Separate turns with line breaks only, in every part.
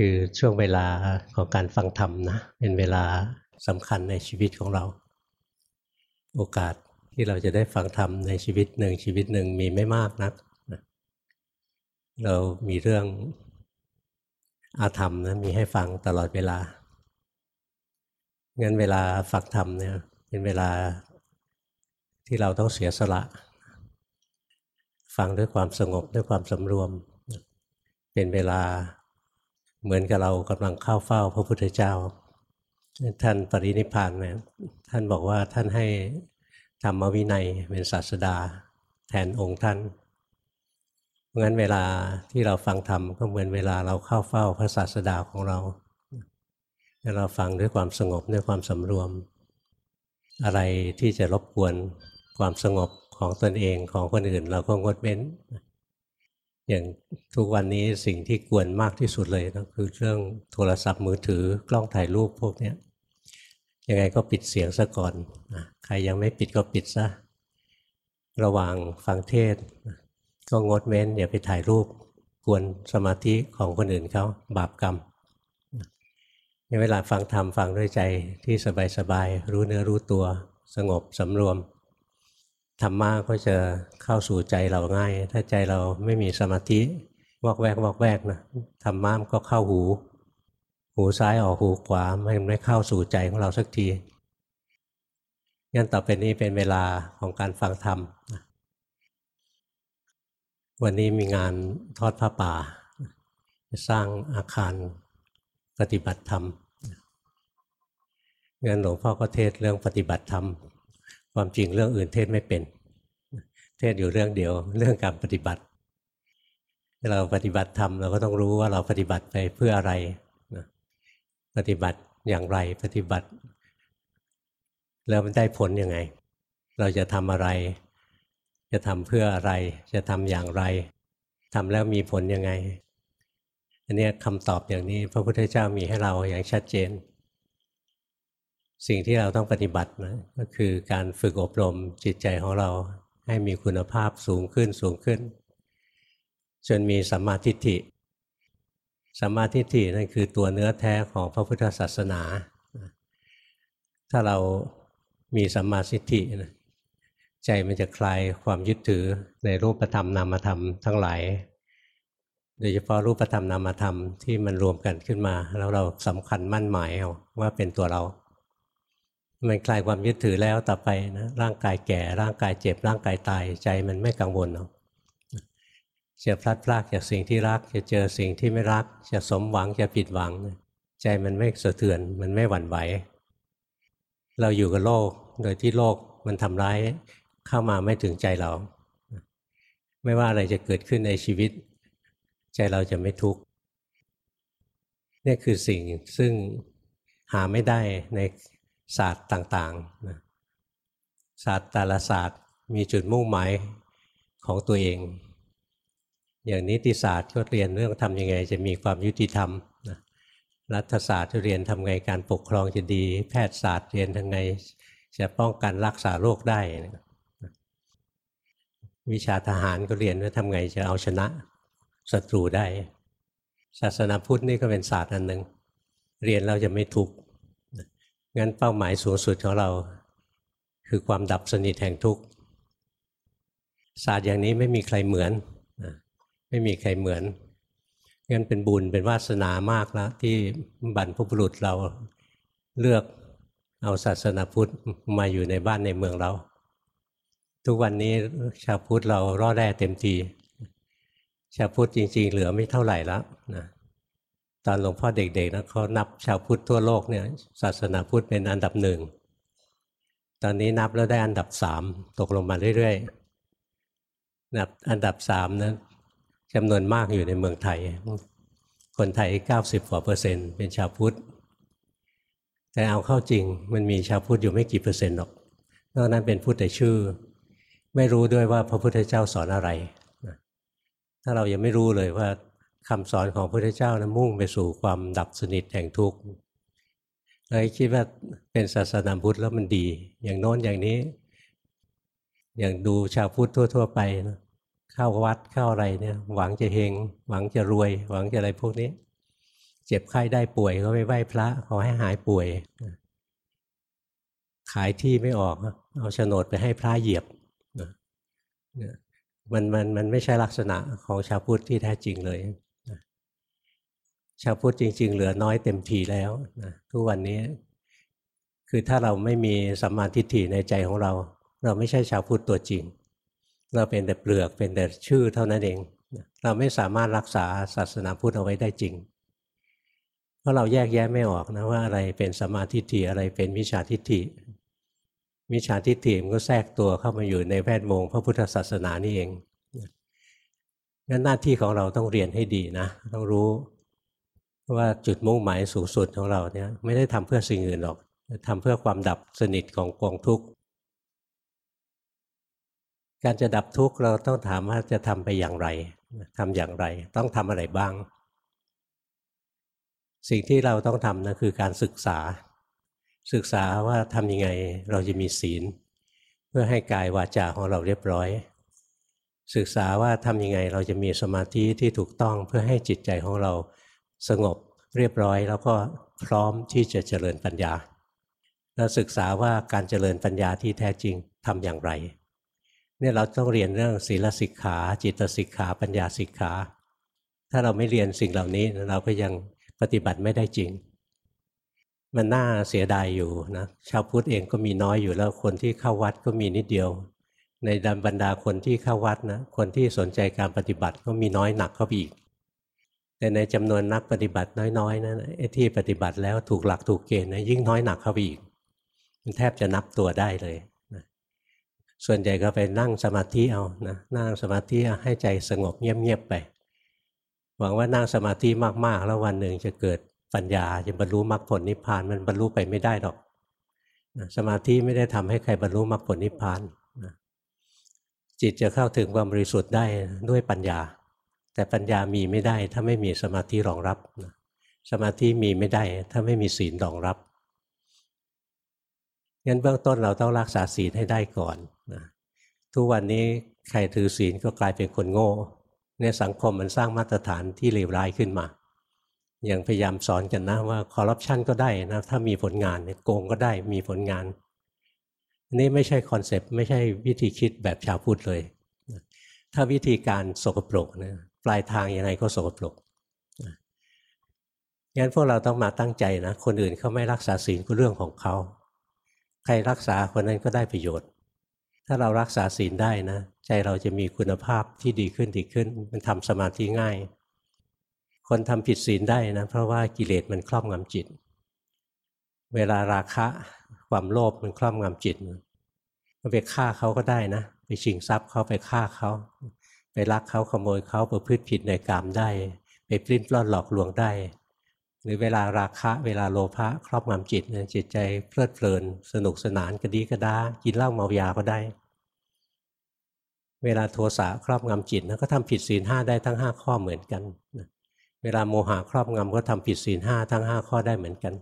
คือช่วงเวลาของการฟังธรรมนะ เป็นเวลาสำคัญในชีวิตของเรา โอกาสที่เราจะได้ฟังธรรมในชีวิตหนึ่งชีวิตหนึ่งมีไม่มากนักนะเรามีเรื่องอาธรรมนะมีให้ฟังตลอดเวลา งั้นเวลาฟังธรรมเนี่ยเป็นเวลาที่เราต้องเสียสละ ฟังด้วยความสงบด้วยความสำรวม เป็นเวลา เหมือนกับเรากำลังเข้าเฝ้าพระพุทธเจ้า ท่านปรินิพานเนี่ยท่านบอกว่าท่านให้ธรรมวินัยเป็นศาสดา แทนองค์ท่านเพราะงั้นเวลาที่เราฟังธรรมก็เหมือนเวลาเราเข้าเฝ้าพระศาสดาของเราเราฟังด้วยความสงบด้วยความสำรวม อะไรที่จะรบกวนความสงบของตนเองของคนอื่นเราก็งดเว้น อย่างทุกวันนี้สิ่งที่กวนมากที่สุดเลยก็คือเรื่องโทรศัพท์มือถือกล้องถ่ายรูปพวกนี้ยังไงก็ปิดเสียงซะก่อนใครยังไม่ปิดก็ปิดซะระหว่างฟังเทศ ก็งดเว้นอย่าไปถ่ายรูปกวนสมาธิของคนอื่นเขาบาปกรรมในเวลาฟังธรรมฟังด้วยใจที่สบายๆรู้เนื้อรู้ตัวสงบสำรวม ธรรมะก็จะเข้าสู่ใจเราง่าย ถ้าใจเราไม่มีสมาธิวอกแวกวอกแวกนะธรรมะมก็เข้าหู หูซ้ายออกหูขวาไม่ไม่เข้าสู่ใจของเราสักทีงั้นต่อไปนี้เป็นเวลาของการฟังธรรมวันนี้มีงานทอดผ้าป่า สร้างอาคารปฏิบัติธรรมงั้นหลวงพ่อก็เทศเรื่องปฏิบัติธรรม ความจริงเรื่องอื่นเทศไม่เป็น เทศอยู่เรื่องเดียว เรื่องการปฏิบัติ เราปฏิบัติธรรมเราก็ต้องรู้ว่าเราปฏิบัติไปเพื่ออะไรปฏิบัติอย่างไรปฏิบัติ แล้วมันได้ผลยังไง เราจะทำอะไร จะทำเพื่ออะไร จะทำอย่างไรทำแล้วมีผลยังไงอันนี้คำตอบอย่างนี้พระพุทธเจ้ามีให้เราอย่างชัดเจน สิ่งที่เราต้องปฏิบัตินะก็คือการฝึกอบรมจิตใจของเราให้มีคุณภาพสูงขึ้นสูงขึ้น จนมีสัมมาทิฏฐิสัมมาทิฏฐินั่นคือตัวเนื้อแท้ของพระพุทธศาสนา ถ้าเรามีสัมมาทิฏฐิใจมันจะคลายความยึดถือในรูปธรรมนามธรรมทั้งหลายโดยเฉพาะรูปธรรมนามธรรมที่มันรวมกันขึ้นมา แล้วเราสำคัญมั่นหมายเอาว่าเป็นตัวเรา มันคลายความยึดถือแล้วต่อไปนะร่างกายแก่ร่างกายเจ็บร่างกายตายใจมันไม่กังวลเนาะจะพลัดพรากจากสิ่งที่รัก จะเจอสิ่งที่ไม่รัก จะสมหวังจะผิดหวัง ใจมันไม่สะเทือนมันไม่หวั่นไหว เราอยู่กับโลกโดยที่โลกมันทำร้ายเข้ามาไม่ถึงใจเรา ไม่ว่าอะไรจะเกิดขึ้นในชีวิต ใจเราจะไม่ทุกข์นี่คือสิ่งซึ่งหาไม่ได้ใน ศาสตร์ต่างๆนะศาสตร์แต่ละศาสตร์มีจุดมุ่งหมายของตัวเอง อย่างนิติศาสตร์ก็เรียนเรื่องทำยังไง จะมีความยุติธรรมนะรัฐศาสตร์เรียนทำไงการปกครองจะดี แพทยศาสตร์เรียนทำไงจะป้องกันรักษาโรคได้วิชาทหารก็เรียนว่าทำไงจะเอาชนะศัตรูได้ ศาสนาพุทธนี่ก็เป็นศาสตร์อันหนึ่งเรียนเราจะไม่ทุกข์ งั้นเป้าหมายสูงสุดของเรา คือความดับสนิทแห่งทุกข์ศาสตร์อย่างนี้ไม่มีใครเหมือนไม่มีใครเหมือนงั้นเป็นบุญเป็นวาสนามากแล้วที่บรรพบุรุษเราเลือกเอาศาสนาพุทธมาอยู่ในบ้านในเมืองเรา ทุกวันนี้ชาวพุทธเรารอดแร่เต็มทีชาวพุทธจริง ๆ เหลือไม่เท่าไหร่แล้วนะ ตอนหลวงพ่อเด็กๆนะเขานับชาวพุทธทั่วโลกเนี่ยศาสนาพุทธเป็นอันดับหนึ่ง ตอนนี้นับแล้วได้อันดับสามตกลงมาเรื่อยๆนับอันดับสามนั้นจำนวนมากอยู่ในเมืองไทย คนไทย 90กว่าเปอร์เซ็นต์เป็นชาวพุทธ แต่เอาเข้าจริงมันมีชาวพุทธอยู่ไม่กี่เปอร์เซ็นต์หรอกนอกนั้นเป็นพุทธแต่ชื่อ ไม่รู้ด้วยว่าพระพุทธเจ้าสอนอะไรถ้าเรายังไม่รู้เลยว่า คำสอนของพระพุทธเจ้านะมุ่งไปสู่ความดับสนิทแห่งทุกข์เลยคิดว่าเป็นศาสนาพุทธแล้วมันดี อย่างโน้นอย่างนี้ อย่างดูชาวพุทธทั่ว ๆ ไปนะเข้าวัดเข้าอะไรเนี่ย หวังจะเฮง หวังจะรวย หวังจะอะไรพวกนี้ เจ็บไข้ได้ป่วยก็ไปไหว้พระขอให้หายป่วย ขายที่ไม่ออก เอาโฉนดไปให้พระเหยียบมันมันมันไม่ใช่ลักษณะของชาวพุทธที่แท้จริงเลย ชาวพุทธจริง ๆ เหลือน้อยเต็มทีแล้วนะทุกวันนี้ คือถ้าเราไม่มีสัมมาทิฏฐิในใจของเรา เราไม่ใช่ชาวพุทธตัวจริง เราเป็นแต่เปลือกเป็นแต่ชื่อเท่านั้นเอง เราไม่สามารถรักษาศาสนาพุทธเอาไว้ได้จริง เพราะเราแยกแยะไม่ออกนะว่าอะไรเป็นสัมมาทิฏฐิอะไรเป็นมิจฉาทิฏฐิมิจฉาทิฏฐิมันก็แทรกตัวเข้ามาอยู่ในแวดวงพระพุทธศาสนานี่เองงั้นหน้าที่ของเราต้องเรียนให้ดีนะ ต้องรู้ ว่าจุดมุ่งหมายสูงสุดของเราเนี่ยไม่ได้ทำเพื่อสิ่งอื่นหรอกทำเพื่อความดับสนิทของกองทุกข์การจะดับทุกข์เราต้องถามว่าจะทำไปอย่างไรทำอย่างไร ต้องทำอะไรบ้าง สิ่งที่เราต้องทำนะคือการศึกษา ศึกษาว่าทำยังไงเราจะมีศีล เพื่อให้กายวาจาของเราเรียบร้อย ศึกษาว่าทำยังไงเราจะมีสมาธิที่ถูกต้องเพื่อให้จิตใจของเรา สงบเรียบร้อยแล้วก็พร้อมที่จะเจริญปัญญาแล้วศึกษาว่าการเจริญปัญญาที่แท้จริงทำอย่างไรเนี่ยเราต้องเรียนเรื่องศีลสิกขา จิตสิกขา ปัญญาสิกขา ถ้าเราไม่เรียนสิ่งเหล่านี้เราก็ยังปฏิบัติไม่ได้จริง มันน่าเสียดายอยู่นะชาวพุทธเองก็มีน้อยอยู่แล้วคนที่เข้าวัดก็มีนิดเดียว ในดับรรดาคนที่เข้าวัดนะคนที่สนใจการปฏิบัติก็มีน้อยหนักเข้าไปอีก แต่ในจำนวนนักปฏิบัติน้อยๆนะั้นไอ้ที่ปฏิบัติแล้วถูกหลักถูกเกณฑ์นะยิ่งน้อยหนักเข้าไปอีก มันแทบจะนับตัวได้เลยนะส่วนใหญ่ก็ไปนั่งสมาธิเอานะนั่งสมาธิให้ใจสงบเงียบๆไป หวังว่านั่งสมาธิมากๆ แล้ววันหนึ่งจะเกิดปัญญาจะบรรลุมรรคผลนิพพานมันบรรลุไปไม่ได้หรอกนะสมาธิไม่ได้ทำให้ใครบรรลุมรรคผลนิพพานนะจิตจะเข้าถึงความบริสุทธิ์ได้ด้วยปัญญา แต่ปัญญามีไม่ได้ ถ้าไม่มีสมาธิรองรับสมาธิมีไม่ได้ ถ้าไม่มีศีลรองรับงั้นเบื้องต้นเราต้องรักษาศีลให้ได้ก่อนนะทุกวันนี้ใครถือศีลก็กลายเป็นคนโง่ในสังคมมันสร้างมาตรฐานที่เลวร้ายขึ้นมา อย่างพยายามสอนกันนะว่าคอร์รัปชันก็ได้นะถ้ามีผลงานเนี่ยโกงก็ได้มีผลงาน นี่ไม่ใช่คอนเซปต์ไม่ใช่วิธีคิดแบบชาวพุทธเลย ถ้าวิธีการสกปรกนะ ปลายทางยังไงก็สกปรกงั้นพวกเราต้องมาตั้งใจนะ คนอื่นเขาไม่รักษาศีลก็เรื่องของเขา ใครรักษาคนนั้นก็ได้ประโยชน์ ถ้าเรารักษาศีลได้นะ ใจเราจะมีคุณภาพที่ดีขึ้นดีขึ้น มันทำสมาธิง่าย คนทำผิดศีลได้นะ เพราะว่ากิเลสมันครอบงำจิต เวลาราคะความโลภมันครอบงำจิตมันไปฆ่าเขาก็ได้นะ ไปชิงทรัพย์เขาไปฆ่าเขา ไปรักเขาขโมยเขาประพฤติผิดในกรรมได้ ไปปลิ้นปล้อนหลอกลวงได้ หรือเวลาราคะเวลาโลภะครอบงำจิตเนี่ยจิตใจเพลิดเพลิน สนุกสนานกระดีกระดากินเหล้าเมายาก็ได้ เวลาโทสะครอบงำจิตนะก็ทำผิดศีลห้าได้ทั้งห้าข้อเหมือนกันเวลาโมหะครอบงำก็ทำผิดศีลห้าทั้งห้าข้อได้เหมือนกัน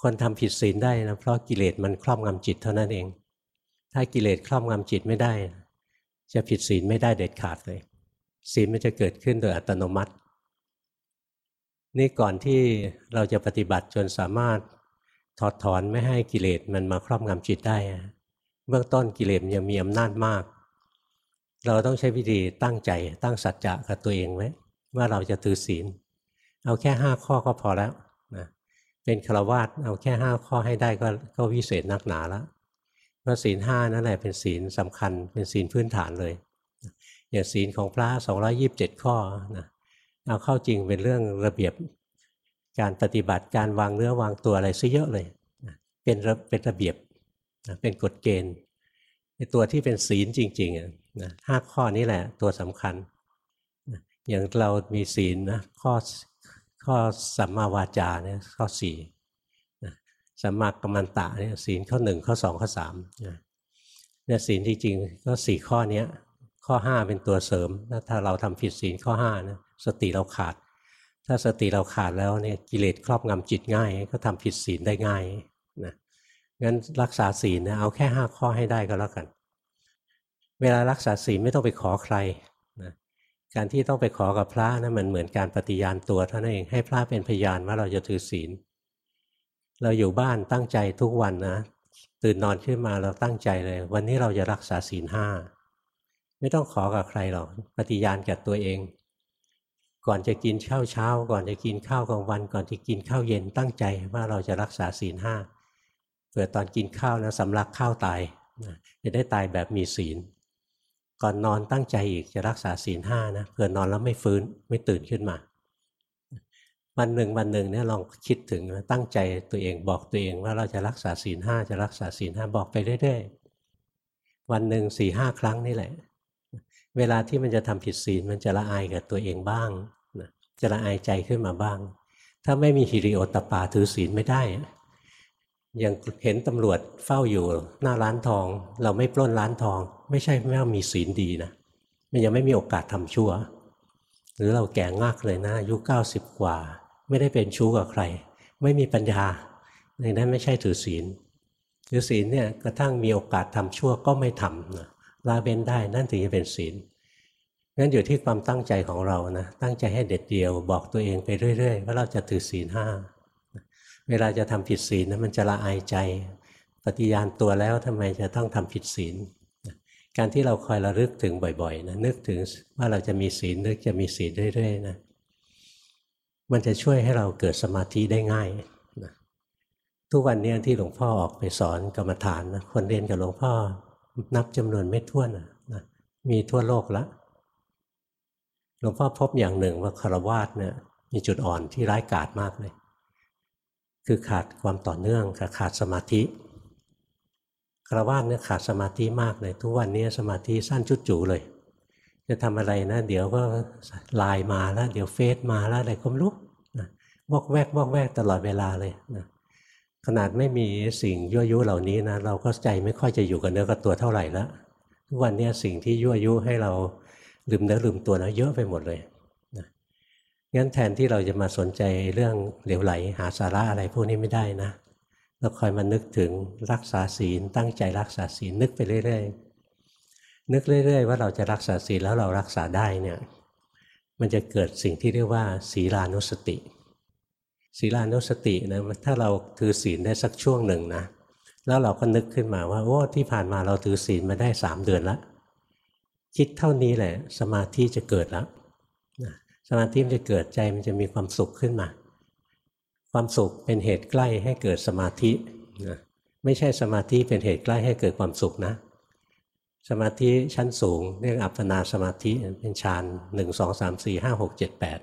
คนทำผิดศีลได้นะเพราะกิเลสมันครอบงำจิตเท่านั้นเอง ถ้ากิเลสครอบงำจิตไม่ได้ จะผิดศีลไม่ได้เด็ดขาดเลย ศีลมันจะเกิดขึ้นโดยอัตโนมัติ นี่ก่อนที่เราจะปฏิบัติจนสามารถถอดถอนไม่ให้กิเลสมันมาครอบงำจิตได้ เบื้องต้นกิเลสยังมีอำนาจมาก เราต้องใช้วิธีตั้งใจตั้งสัจจะกับตัวเองไว้ว่าเราจะถือศีล เอาแค่ห้าข้อก็พอแล้วนะเป็นฆราวาสเอาแค่ห้าข้อให้ได้ก็ก็วิเศษนักหนาแล้ว ราะศีลห้านั่นแหละเป็นศีลสำคัญเป็นศีลพื้นฐานเลยอย่างศีลของพระ227 ข้อนะเอาเข้าจริงเป็นเรื่องระเบียบการปฏิบัติการวางเนื้อวางตัวอะไรซะเยอะเลยเป็นเป็นระเบียบเป็นกฎเกณฑ์ในตัวที่เป็นศีลจริงๆนะห้าข้อนี้แหละตัวสำคัญ อย่างเรามีศีลนะข้อข้อสัมมาวาจาเนี่ยข้อสี่ สัมมากรรมันตะเนี่ยศีลข้อหนึ่งข้อสองข้อสามเนี่ยศีลจริงๆก็สี่ข้อนี้ข้อห้าเป็นตัวเสริมถ้าเราทำผิดศีลข้อห้านะสติเราขาด ถ้าสติเราขาดแล้วเนี่ยกิเลสครอบงำจิตง่าย ก็ทำผิดศีลได้ง่ายนะงั้นรักษาศีลนะเอาแค่ห้าข้อให้ได้ก็แล้วกัน เวลารักษาศีลไม่ต้องไปขอใครนะการที่ต้องไปขอกับพระนะมันเหมือนการปฏิญาณตัวเท่านั้นเองให้พระเป็นพยานว่าเราจะถือศีล เราอยู่บ้านตั้งใจทุกวันนะ ตื่นนอนขึ้นมาเราตั้งใจเลย วันนี้เราจะรักษาศีลห้าไม่ต้องขอกับใครหรอกปฏิญาณกับตัวเอง ก่อนจะกินข้าวเช้า ก่อนจะกินข้าวกลางวัน ก่อนจะกินข้าวเย็นตั้งใจว่าเราจะรักษาศีลห้าเผื่อตอนกินข้าวนะสำลักข้าวตายจะได้ตายแบบมีศีล ก่อนนอนตั้งใจอีกจะรักษาศีลห้านะเผื่อนอนแล้วไม่ฟื้นไม่ตื่นขึ้นมา วันหนึ่งวันหนึ่งเนี่ยลองคิดถึงตั้งใจตัวเองบอกตัวเองว่าเราจะรักษาศีลห้าจะรักษาศีลห้าบอกไปเรื่อยๆวันหนึ่งสี่ห้าครั้งนี่แหละ เวลาที่มันจะทำผิดศีลมันจะละอายกับตัวเองบ้างนะจะละอายใจขึ้นมาบ้าง ถ้าไม่มีฮิริโอตปาถือศีลไม่ได้ยังเห็นตำรวจเฝ้าอยู่หน้าร้านทอง เราไม่ปล้นร้านทอง ไม่ใช่ไม่ว่ามีศีลดีนะมันยังไม่มีโอกาสทำชั่ว หรือเราแก่งากเลยนะอายุเก้าสิบกว่า ไม่ได้เป็นชู้กับใคร ไม่มีปัญญาในนั้นไม่ใช่ถือศีลถือศีลเนี่ยกระทั่งมีโอกาสทำชั่วก็ไม่ทำนะละเว้นได้นั่นถึงจะเป็นศีลงั้นอยู่ที่ความตั้งใจของเรานะตั้งใจให้เด็ดเดียวบอกตัวเองไปเรื่อยๆว่าเราจะถือศีลห้าเวลาจะทำผิดศีลนะมันจะละอายใจ ปฏิญาณตัวแล้วทำไมจะต้องทำผิดศีลการที่เราคอยระลึกถึงบ่อยๆนะนึกถึงว่าเราจะมีศีลนึกจะมีศีลเรื่อยๆนะ มันจะช่วยให้เราเกิดสมาธิได้ง่ายนะทุกวันนี้ที่หลวงพ่อออกไปสอนกรรมฐานนะคนเรียนกับหลวงพ่อนับจำนวนไม่ถ้วนนะมีทั่วโลกแล้วหลวงพ่อพบอย่างหนึ่งว่าคารวาสเนี่ยมีจุดอ่อนที่ร้ายกาจมากเลย คือขาดความต่อเนื่องกับขาดสมาธิคารวาสเนี่ยขาดสมาธิมากเลย ทุกวันนี้สมาธิสั้นจุดจูเลย จะทำอะไรนะเดี๋ยวก็ไลน์มาแล้ว เดี๋ยวเฟซมาแล้วอะไรก็ไม่รู้นะวอกแวกวอกแวกตลอดเวลาเลยนะขนาดไม่มีสิ่งยั่วยุเหล่านี้นะเราก็ใจไม่ค่อยจะอยู่กับเนื้อกับตัวเท่าไหร่แล้วทุกวันนี้สิ่งที่ยั่วยุให้เราลืมเนื้อลืมตัวนะเยอะไปหมดเลยนะงั้นแทนที่เราจะมาสนใจเรื่องเหลวไหล หาสาระอะไรพวกนี้ไม่ได้นะเราคอยมานึกถึงรักษาศีลตั้งใจรักษาศีลนึกไปเรื่อยๆ นึกเรื่อย ๆ ว่าเราจะรักษาศีลแล้วเรารักษาได้เนี่ยมันจะเกิดสิ่งที่เรียกว่า ศีลานุสติ ศีลานุสตินะถ้าเราถือศีลได้สักช่วงหนึ่งนะแล้วเราก็นึกขึ้นมาว่าโอ้ที่ผ่านมาเราถือศีลมาได้สามเดือนแล้วคิดเท่านี้แหละ สมาธิจะเกิดแล้วสมาธิมันจะเกิดใจมันจะมีความสุขขึ้นมา ความสุขเป็นเหตุใกล้ให้เกิดสมาธินะไม่ใช่สมาธิเป็นเหตุใกล้ให้เกิดความสุขนะ สมาธิชั้นสูงเรียกอัปปนาสมาธิเป็นฌานหนึ่งสองสามสี่ห้าหกเจ็ดแปด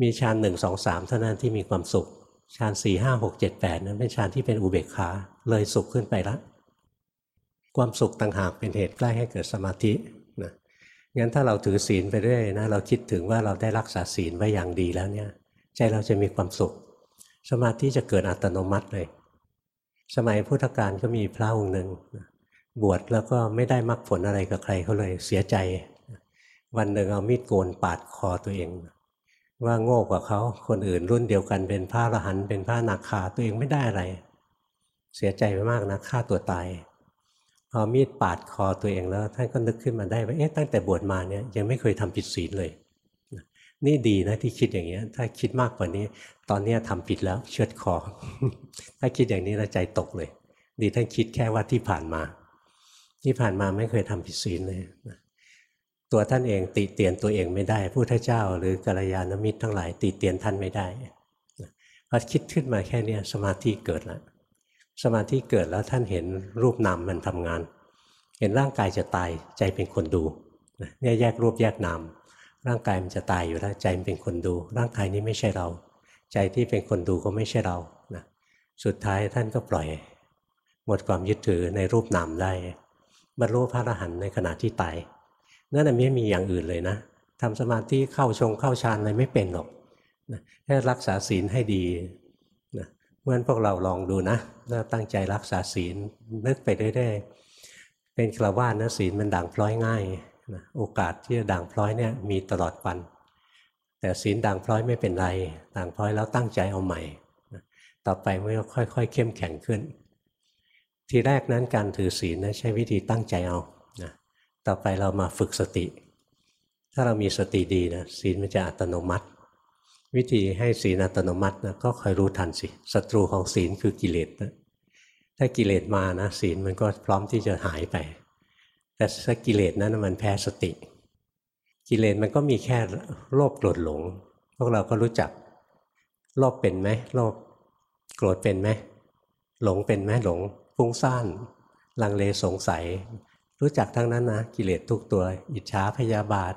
มีฌานหนึ่งสองสามเท่านั้นที่มีความสุขฌานสี่ห้าหกเจ็ดแปดนั้นเป็นฌานที่เป็นอุเบกขาเลยสุขขึ้นไปล้วความสุขต่างหากเป็นเหตุใกล้ให้เกิดสมาธินะงั้นถ้าเราถือศีลไปเรื่อยนะเราคิดถึงว่าเราได้รักษาศีลไว้อย่างดีแล้วเนี่ย ใจเราจะมีความสุข สมาธิจะเกิดอัตโนมัติเลย สมัยพุทธกาลก็มีพระองค์หนึ่ง บวชแล้วก็ไม่ได้มรรคผลอะไรกับใครเขาเลยเสียใจ วันหนึ่งเอามีดโกนปาดคอตัวเอง ว่าโง่กว่าเขาคนอื่นรุ่นเดียวกันเป็นพระอรหันต์เป็นพระนาคาตัวเองไม่ได้อะไร เสียใจไปมากนะฆ่าตัวตายพอมีดปาดคอตัวเองแล้ว ท่านก็นึกขึ้นมาได้ว่าเอ๊ะตั้งแต่บวชมาเนี่ยยังไม่เคยทำผิดศีลเลย นี่ดีนะที่คิดอย่างเงี้ย ถ้าคิดมากกว่านี้ ตอนเนี้ทำผิดแล้วเชือดคอ ถ้าคิดอย่างนี้แล้วใจตกเลย ดีท่านคิดแค่ว่าที่ผ่านมา ที่ผ่านมาไม่เคยทำผิดศีลเลยตัวท่านเองติเตียนตัวเองไม่ได้ผู้ท้าเจ้า หรือกัลยาณมิตรทั้งหลาย ติเตียนท่านไม่ได้พอคิดขึ้นมาแค่นี้สมาธิเกิดแล้วสมาธิเกิดแล้วท่านเห็นรูปนามมันทำงาน เห็นร่างกายจะตายใจเป็นคนดูเนี่ยแยกรูปแยกนามร่างกายมันจะตายอยู่แล้วใจมันเป็นคนดู ร่างกายนี้ไม่ใช่เรา ใจที่เป็นคนดูก็ไม่ใช่เรานะสุดท้ายท่านก็ปล่อย หมดความยึดถือในรูปนามได้ บรรลุพระอรหันต์ในขณะที่ตายนั่นไม่มีอย่างอื่นเลยนะทำสมาธิเข้าชงเข้าฌานอะไรไม่เป็นหรอกแค่รักษาศีลให้ดีเพราะฉะนั้นพวกเราลองดูนะถ้าตั้งใจรักษาศีลนึกไปเรื่อยๆเป็นคราวาสนะศีลมันด่างพร้อยง่ายนะโอกาสที่จะด่างพร้อยเนี่ยมีตลอดวัน แต่ศีลด่างพร้อยไม่เป็นไรด่างพร้อยแล้วตั้งใจเอาใหม่นะต่อไปมันก็ค่อย ๆ เข้มแข็งขึ้น ทีแรกนั้นการถือศีลนะใช้วิธีตั้งใจเอานะต่อไปเรามาฝึกสติ ถ้าเรามีสติดีนะศีลมันจะอัตโนมัติ วิธีให้ศีลอัตโนมัตินะก็คอยรู้ทันสิศัตรูของศีลคือกิเลสนะถ้ากิเลสมานะศีลมันก็พร้อมที่จะหายไป แต่ถ้ากิเลสนั้นมันแพ้สติ กิเลสมันก็มีแค่โลภโกรธหลง พวกเราก็รู้จักโลภเป็นไหมโลภโกรธเป็นไหมหลงเป็นไหมหลง ฟุ้งซ่านลังเลสงสัย รู้จักทั้งนั้นนะกิเลสทุกตัว อิจฉาพยาบาท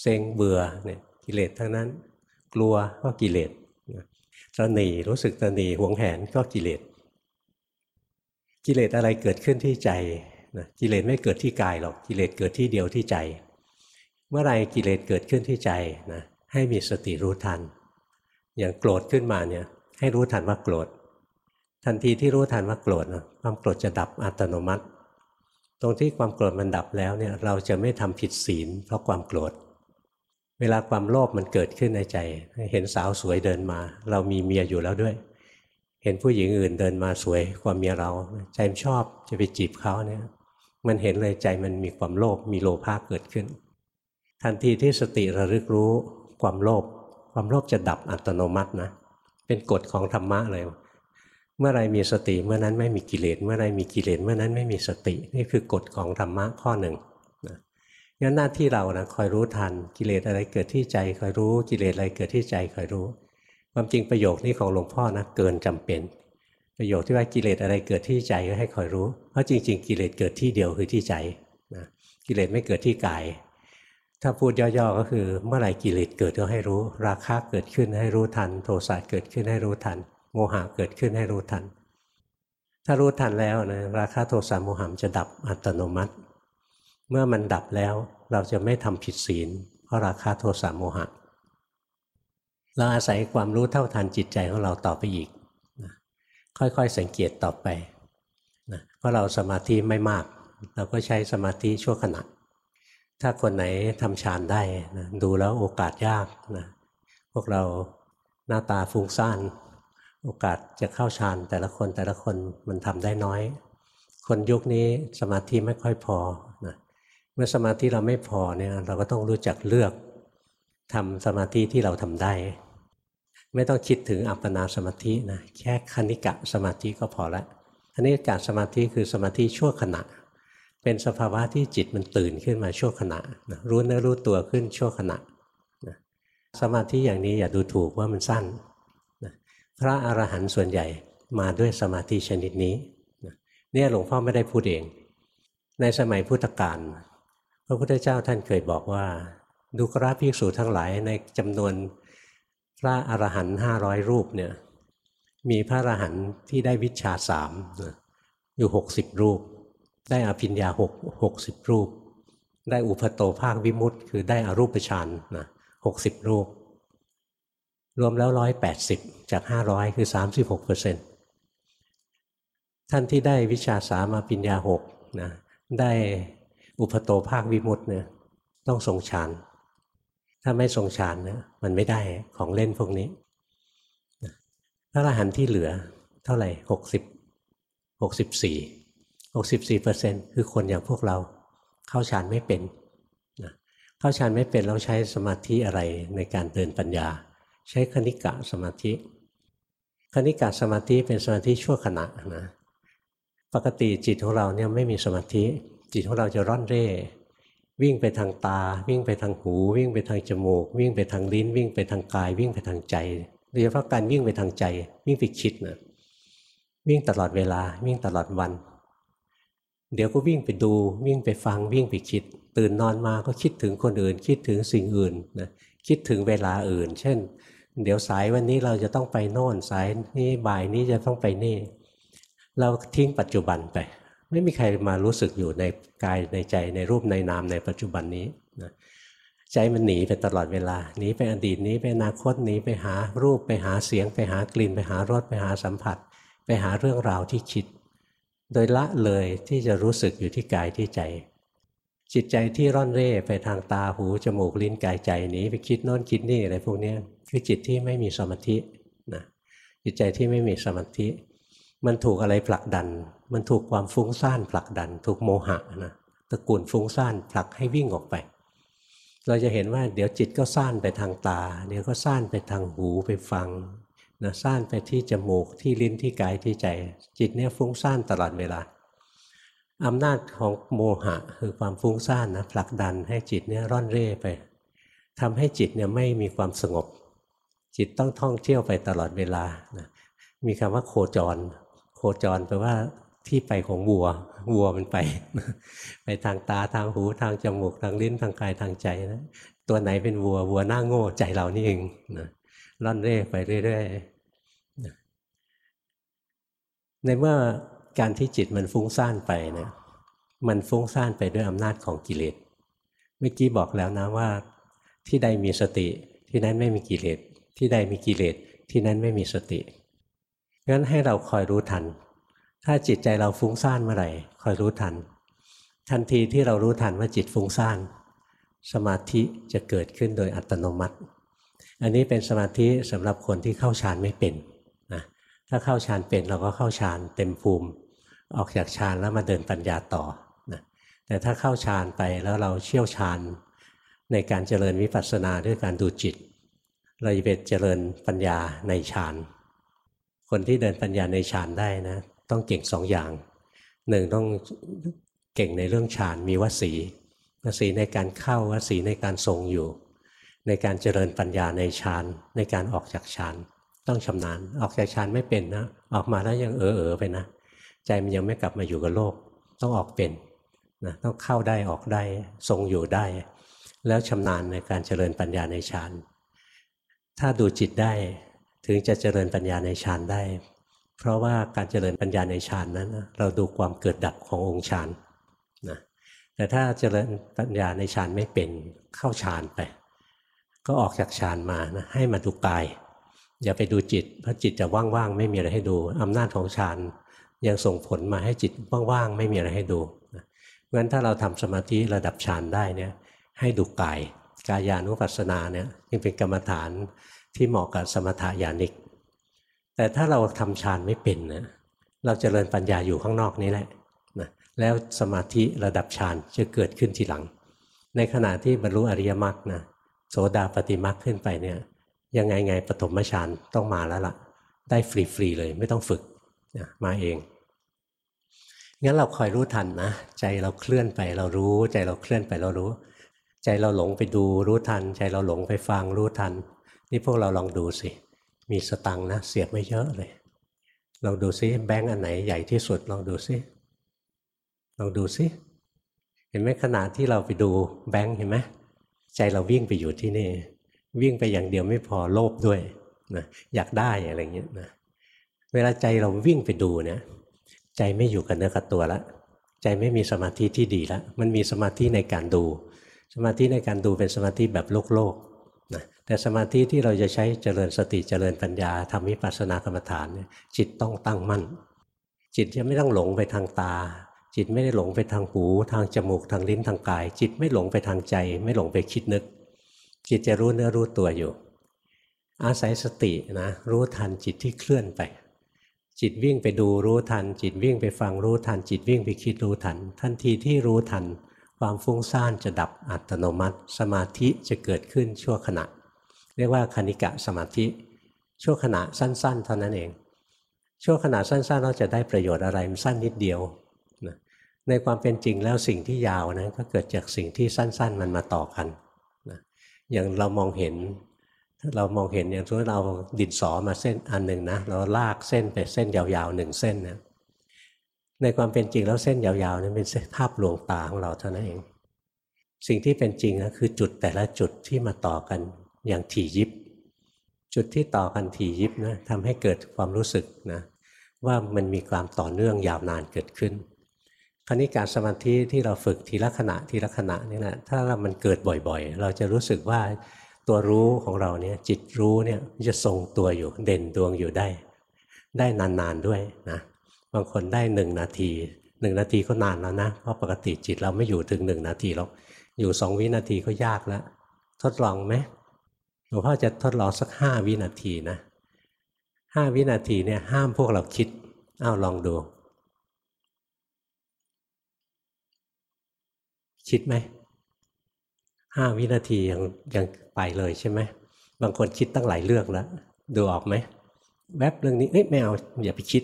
เซ็งเบื่อเนี่ยกิเลสทั้งนั้น กลัวก็กิเลสตระหนี่รู้สึกตระหนี่หวงแหนก็กิเลสกิเลสอะไรเกิดขึ้นที่ใจนะกิเลสไม่เกิดที่กายหรอกกิเลสเกิดที่เดียวที่ใจ เมื่อไรกิเลสเกิดขึ้นที่ใจนะให้มีสติรู้ทัน อย่างโกรธขึ้นมาเนี่ยให้รู้ทันว่าโกรธ ทันทีที่รู้ทันว่าโกรธนะความโกรธจะดับอัตโนมัติ ตรงที่ความโกรธมันดับแล้วเนี่ยเราจะไม่ทำผิดศีล เพราะความโกรธ เวลาความโลภมันเกิดขึ้นในใจ เห็นสาวสวยเดินมา เรามีเมียอยู่แล้วด้วย เห็นผู้หญิงอื่นเดินมาสวยกว่าเมียเรา ใจมันชอบจะไปจีบเขาเนี่ยมันเห็นเลยใจมันมีความโลภมีโลภะเกิดขึ้น ทันทีที่สติระลึกรู้ความโลภความโลภจะดับอัตโนมัตินะเป็นกฎของธรรมะเลย เมื่อไรมีสติเมื่อนั้นไม่มีกิเลสเมื่อไรมีกิเลสเมื่อนั้นไม่มีสติ นี่คือกฎของธรรมะข้อหนึ่งงั้นหน้าที่เรานะคอยรู้ทันกิเลสอะไรเกิดที่ใจคอยรู้กิเลสอะไรเกิดที่ใจคอยรู้ ความจริงประโยคนี้ของหลวงพ่อนะเกินจำเป็น ประโยคที่ว่ากิเลสอะไรเกิดที่ใจก็ให้คอยรู้ เพราะจริง ๆ กิเลสเกิดที่เดียวคือที่ใจนะกิเลสไม่เกิดที่กาย ถ้าพูดย่อๆก็คือ เมื่อไหร่กิเลสเกิดก็ให้รู้ ราคะเกิดขึ้นให้รู้ทัน โทสะเกิดขึ้นให้รู้ทัน โมหะเกิดขึ้นให้รู้ทัน ถ้ารู้ทันแล้วนะราคะโทสะโมหะจะดับอัตโนมัติ เมื่อมันดับแล้วเราจะไม่ทำผิดศีล เพราะราคาโทสะโมหะเราอาศัยความรู้เท่าทันจิตใจของเราต่อไปอีกนะค่อยๆสังเกตต่อไปนะเพราะเราสมาธิไม่มาก เราก็ใช้สมาธิชั่วขณะ ถ้าคนไหนทำฌานได้นะดูแล้วโอกาสยากนะพวกเราหน้าตาฟุ้งซ่าน โอกาสจะเข้าฌานแต่ละคนแต่ละคนมันทำได้น้อย คนยุคนี้สมาธิไม่ค่อยพอนะมื่อสมาธิเราไม่พอเนี่ยเราก็ต้องรู้จักเลือกทำสมาธิที่เราทำได้ ไม่ต้องคิดถึงอัปปนาสมาธินะแค่คณิกะสมาธิก็พอละคณิกะสมาธิคือสมาธิชั่วขณะ เป็นสภาวะที่จิตมันตื่นขึ้นมาชั่วขณะนะรู้เนื้อรู้ตัวขึ้นชั่วขณะนะสมาธิอย่างนี้อย่าดูถูกว่ามันสั้น พระอรหันต์ส่วนใหญ่มาด้วยสมาธิชนิดนี้เนี่ยหลวงพ่อไม่ได้พูดเอง ในสมัยพุทธกาลพระพุทธเจ้าท่านเคยบอกว่า ดูกราภิกษุทั้งหลายในจำนวนพระอรหันต์ห้าร้อยรูปเนี่ยมีพระอรหันต์ที่ได้วิชาสามอยู่หกสิบรูป ได้อภิญญาหกหกสิบรูป ได้อุปโตภาควิมุตต์คือได้อรูปฌานนะหกสิบรูป รวมแล้วร้อยแปดสิบจากห้าร้อยคือสามสิบหกเปอร์เซ็นต์ท่านที่ได้วิชาสามอภิญญาหกนะได้อุปโตภาควิมุตเนี่ยต้องทรงฌานถ้าไม่ทรงฌานเนี่ยมันไม่ได้ของเล่นพวกนี้พระอรหันต์ที่เหลือเท่าไหร่หกสิบหกสิบสี่หกสิบสี่เปอร์เซ็นคือคนอย่างพวกเราเข้าฌานไม่เป็นนะเข้าฌานไม่เป็นเราใช้สมาธิอะไรในการเดินปัญญา ใช้คณิกะสมาธิ คณิกะสมาธิเป็นสมาธิชั่วขณะนะปกติจิตของเราเนี่ยไม่มีสมาธิ จิตของเราจะร่อนเร่ วิ่งไปทางตา วิ่งไปทางหู วิ่งไปทางจมูก วิ่งไปทางลิ้น วิ่งไปทางกาย วิ่งไปทางใจโดยเฉพาะการวิ่งไปทางใจ วิ่งไปคิดนะวิ่งตลอดเวลา วิ่งตลอดวัน เดี๋ยวก็วิ่งไปดู วิ่งไปฟัง วิ่งไปคิด ตื่นนอนมาก็คิดถึงคนอื่น คิดถึงสิ่งอื่นนะคิดถึงเวลาอื่น เช่น เดี๋ยวสายวันนี้เราจะต้องไปโน่นสายนี้บ่ายนี้จะต้องไปนี่ เราทิ้งปัจจุบันไป ไม่มีใครมารู้สึกอยู่ในกายในใจในรูปในนามในปัจจุบันนี้นะใจมันหนีไปตลอดเวลาหนีไปอดีตหนีไปอนาคตหนีไปหารูปไปหาเสียง ไปหากลิ่น ไปหารสไปหาสัมผัส ไปหาเรื่องราวที่คิด โดยละเลยที่จะรู้สึกอยู่ที่กายที่ใจ จิตใจที่ร่อนเร่ไปทางตาหูจมูกลิ้นกายใจหนีไปคิดโน้นคิดนี่อะไรพวกนี้ คือจิตที่ไม่มีสมาธินะจิตใจที่ไม่มีสมาธิ มันถูกอะไรผลักดัน มันถูกความฟุ้งซ่านผลักดัน ถูกโมหะนะตะกูลฟุ้งซ่านผลักให้วิ่งออกไป เราจะเห็นว่าเดี๋ยวจิตก็ซ่านไปทางตา เดี๋ยวก็ซ่านไปทางหูไปฟังนะซ่านไปที่จมูกที่ลิ้นที่กายที่ใจ จิตเนี่ยฟุ้งซ่านตลอดเวลาอำนาจของโมหะคือความฟุ้งซ่านนะผลักดันให้จิตเนี่ยร่อนเร่ไปทำให้จิตเนี่ยไม่มีความสงบ จิตต้องท่องเที่ยวไปตลอดเวลานะมีคำว่าโคจร โคจรแปลว่าที่ไปของวัว วัวมันไป ไปทางตาทางหูทางจมูกทางลิ้นทางกายทางใจนะตัวไหนเป็นวัว วัวหน้าโง่ใจเรานี่เองนะล่อนเร่ไปเรื่อยๆในเมื่อการที่จิตมันฟุ้งซ่านไปเนี่ยมันฟุ้งซ่านไปด้วยอำนาจของกิเลสเมื่อกี้บอกแล้วนะว่า ที่ใดมีสติที่นั้นไม่มีกิเลส ที่ใดมีกิเลสที่นั้นไม่มีสติงั้นให้เราคอยรู้ทัน ถ้าจิตใจเราฟุ้งซ่านเมื่อไหร่คอยรู้ทัน ทันทีที่เรารู้ทันว่าจิตฟุ้งซ่าน สมาธิจะเกิดขึ้นโดยอัตโนมัติ อันนี้เป็นสมาธิสำหรับคนที่เข้าฌานไม่เป็นนะถ้าเข้าฌานเป็นเราก็เข้าฌานเต็มภูมิ ออกจากฌานแล้วมาเดินปัญญาต่อนะแต่ถ้าเข้าฌานไปแล้วเราเชี่ยวชาญในการเจริญวิปัสสนาด้วยการดูจิต เราจะเป็นเจริญปัญญาในฌาน คนที่เดินปัญญาในฌานได้นะ ต้องเก่งสองอย่างหนึ่งต้องเก่งในเรื่องฌานมีวสีวสีในการเข้าวสีในการทรงอยู่ ในการเจริญปัญญาในฌานในการออกจากฌานต้องชำนาญ ออกจากฌานไม่เป็นนะ ออกมาแล้วยังเออเออไปนะ ใจมันยังไม่กลับมาอยู่กับโลก ต้องออกเป็นนะต้องเข้าได้ออกได้ทรงอยู่ได้ แล้วชำนาญในการเจริญปัญญาในฌาน ถ้าดูจิตได้ถึงจะเจริญปัญญาในฌานได้ เพราะว่าการเจริญปัญญาในฌานนั้นเราดูความเกิดดับขององค์ฌานนะแต่ถ้าเจริญปัญญาในฌานไม่เป็นเข้าฌานไป ก็ออกจากฌานมานะให้มาดูกาย อย่าไปดูจิต เพราะจิตจะว่างๆไม่มีอะไรให้ดูอำนาจของฌานยังส่งผลมาให้จิตว่างๆไม่มีอะไรให้ดูเพราะฉะนั้นถ้าเราทำสมาธิระดับฌานได้เนี่ยให้ดูกาย กายานุปัสสนาเนี่ยยังเป็นกรรมฐานที่เหมาะกับสมถะญาณิก แต่ถ้าเราทำฌานไม่เป็นนะเราจเจริญปัญญาอยู่ข้างนอกนี้แหละนะแล้วสมาธิระดับฌานจะเกิดขึ้นทีหลัง ในขณะที่บรรลุอริยมรรคนะโสดาปฏิมรรคขึ้นไปเนี่ยยังไงไงปฐมฌานต้องมาแล้วละ่ะ ได้ฟรีๆเลยไม่ต้องฝึกนะมาเองงั้นเราคอยรู้ทันนะใจเราเคลื่อนไปเรารู้ ใจเราเคลื่อนไปเรารู้ ใจเราหลงไปดูรู้ทัน ใจเราหลงไปฟังรู้ทัน นี่พวกเราลองดูสิ มีสตังนะ เสียบไม่เยอะเลยลองดูซิแบงก์อันไหนใหญ่ที่สุดลองดูซิลองดูซิเห็นไหมขณะที่เราไปดูแบงก์เห็นไหมใจเราวิ่งไปอยู่ที่นี่ วิ่งไปอย่างเดียวไม่พอโลภด้วยนะอยากได้อะไรเงี้ยนะเวลาใจเราวิ่งไปดูเนี่ยใจไม่อยู่กับเนื้อกับตัวแล้วใจไม่มีสมาธิที่ดีแล้วมันมีสมาธิในการดู สมาธิในการดูเป็นสมาธิแบบโลกโลกนะแต่สมาธิที่เราจะใช้เจริญสติเจริญปัญญาทำวิปัสสนากรรมฐานเนี่ยจิตต้องตั้งมั่น จิตจะไม่ต้องหลงไปทางตา จิตไม่ได้หลงไปทางหู ทางจมูกทางลิ้นทางกาย จิตไม่หลงไปทางใจ ไม่หลงไปคิดนึก จิตจะรู้เนื้อรู้ตัวอยู่ อาศัยสตินะรู้ทันจิตที่เคลื่อนไป จิตวิ่งไปดูรู้ทัน จิตวิ่งไปฟังรู้ทัน จิตวิ่งไปคิดรู้ทัน ทันทีที่รู้ทัน ความฟุ้งซ่านจะดับอัตโนมัติ สมาธิจะเกิดขึ้นชั่วขณะ เรียกว่าคณิกะสมาธิ ชั่วขณะสั้น ๆ เท่านั้นเอง ชั่วขณะสั้น ๆ เราจะได้ประโยชน์อะไรมันสั้นนิดเดียวนะในความเป็นจริงแล้วสิ่งที่ยาวนะก็เกิดจากสิ่งที่สั้น ๆ มันมาต่อกันนะอย่างเรามองเห็นเรามองเห็นอย่างสมมติเราดินสอมาเส้นอันหนึ่งนะเราลากเส้นไปเส้นยาวๆหนึ่งเส้นนะ ในความเป็นจริงแล้วเส้นยาวๆนี่เป็นภาพลวงตาของเราเท่านั้นเอง สิ่งที่เป็นจริงก็คือจุดแต่ละจุดที่มาต่อกันอย่างถี่ยิบ จุดที่ต่อกันถี่ยิบนะทำให้เกิดความรู้สึกนะว่ามันมีความต่อเนื่องยาวนานเกิดขึ้นคณิการสมาธิที่เราฝึกทีละขณะทีละขณะนี่นะถ้าเรามันเกิดบ่อยๆ เราจะรู้สึกว่าตัวรู้ของเราเนี่ยจิตรู้เนี่ยจะทรงตัวอยู่เด่นดวงอยู่ได้ ได้นานๆด้วยนะ บางคนได้หนึ่งนาทีหนึ่งนาทีก็นานแล้วนะเพราะปกติจิตเราไม่อยู่ถึงหนึ่งนาทีหรอกอยู่สองวินาทีก็ยากแล้ว ทดลองไหมหลวงพ่อจะทดลองสักห้าวินาทีนะห้าวินาทีเนี่ยห้ามพวกเราคิดอ้าวลองดู คิดไหมห้าวินาทียังยังไปเลยใช่ไหมบางคนคิดตั้งหลายเรื่องแล้วดูออกไหมแวบเรื่องนี้เอ้ยไม่เอาอย่าไปคิด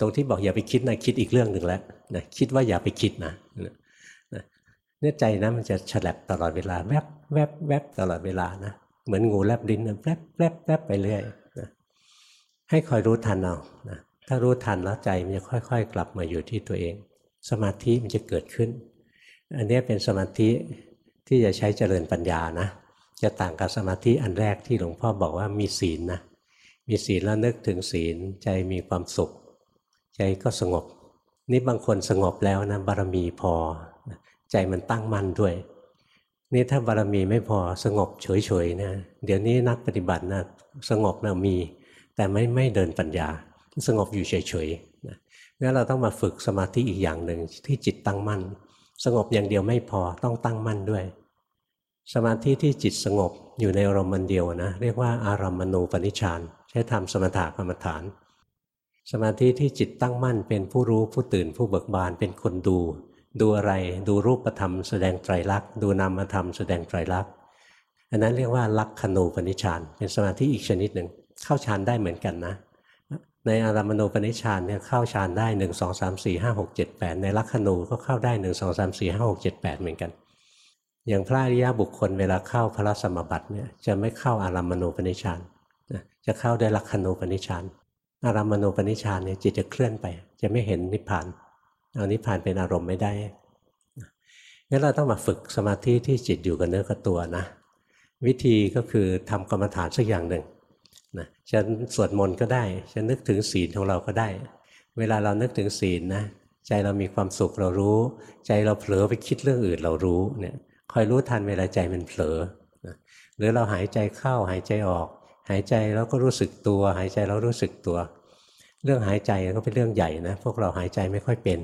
ตรงที่บอกอย่าไปคิดนะคิดอีกเรื่องหนึ่งแล้วนะคิดว่าอย่าไปคิดนะเนี่ยใจนะมันจะฉลับตลอดเวลาแวบแวบแวบตลอดเวลานะเหมือนงูแลบลิ้นแวบแวบแวบไปเรื่อยนะให้คอยรู้ทันเอานะถ้ารู้ทันแล้วใจมันจะค่อย ๆ กลับมาอยู่ที่ตัวเอง สมาธิมันจะเกิดขึ้น อันนี้เป็นสมาธิที่จะใช้เจริญปัญญานะจะต่างกับสมาธิอันแรกที่หลวงพ่อบอกว่ามีศีลนะมีศีลแล้วนึกถึงศีลใจมีความสุข ใจก็สงบ นี่บางคนสงบแล้วนะบารมีพอ ใจมันตั้งมั่นด้วย นี่ถ้าบารมีไม่พอสงบเฉยๆนะเดี๋ยวนี้นักปฏิบัตินะสงบนะมี แต่ไม่ไม่เดินปัญญา สงบอยู่เฉยๆนะงั้นเราต้องมาฝึกสมาธิอีกอย่างหนึ่งที่จิตตั้งมั่น สงบอย่างเดียวไม่พอต้องตั้งมั่นด้วย สมาธิที่จิตสงบอยู่ในอารมณ์เดียวนะเรียกว่าอารมณูปนิชฌานใช้ทำสมถะกรรมฐาน สมาธิที่จิตตั้งมั่นเป็นผู้รู้ผู้ตื่นผู้เบิกบานเป็นคนดู ดูอะไรดูรูปธรรมแสดงไตรลักษณ์ดูนามธรรมแสดงไตรลักษณ์อันนั้นเรียกว่าลักขณูปนิชฌานเป็นสมาธิอีกชนิดหนึ่งเข้าฌานได้เหมือนกันนะ ในอารามณูปนิชฌานเนี่ยเข้าฌานได้หนึ่งสองสามสี่ห้าหกเจ็ดแปดในลักขณูก็เข้าได้หนึ่งสองสามสี่ห้าหกเจ็ดแปดเหมือนกัน อย่างพระอริยบุคคลเวลาเข้าพระสมบัติเนี่ยจะไม่เข้าอารามณูปนิชฌานจะเข้าได้ลักขณูปนิชฌาน อารามณูปนิชฌานเนี่ยจิตจะเคลื่อนไป จะไม่เห็นนิพพานเอานิพพานเป็นอารมณ์ไม่ได้งั้นเราต้องมาฝึกสมาธิที่จิตอยู่กับเนื้อกับตัวนะ วิธีก็คือทำกรรมฐานสักอย่างหนึ่งนะจะสวดมนต์ก็ได้จะนึกถึงศีลของเราก็ได้ เวลาเรานึกถึงศีลนะใจเรามีความสุขเรารู้ ใจเราเผลอไปคิดเรื่องอื่นเรารู้เนี่ยคอยรู้ทันเวลาใจมันเผลอนะหรือเราหายใจเข้าหายใจออก หายใจแล้วก็รู้สึกตัว หายใจแล้วรู้สึกตัว เรื่องหายใจก็เป็นเรื่องใหญ่นะพวกเราหายใจไม่ค่อยเป็น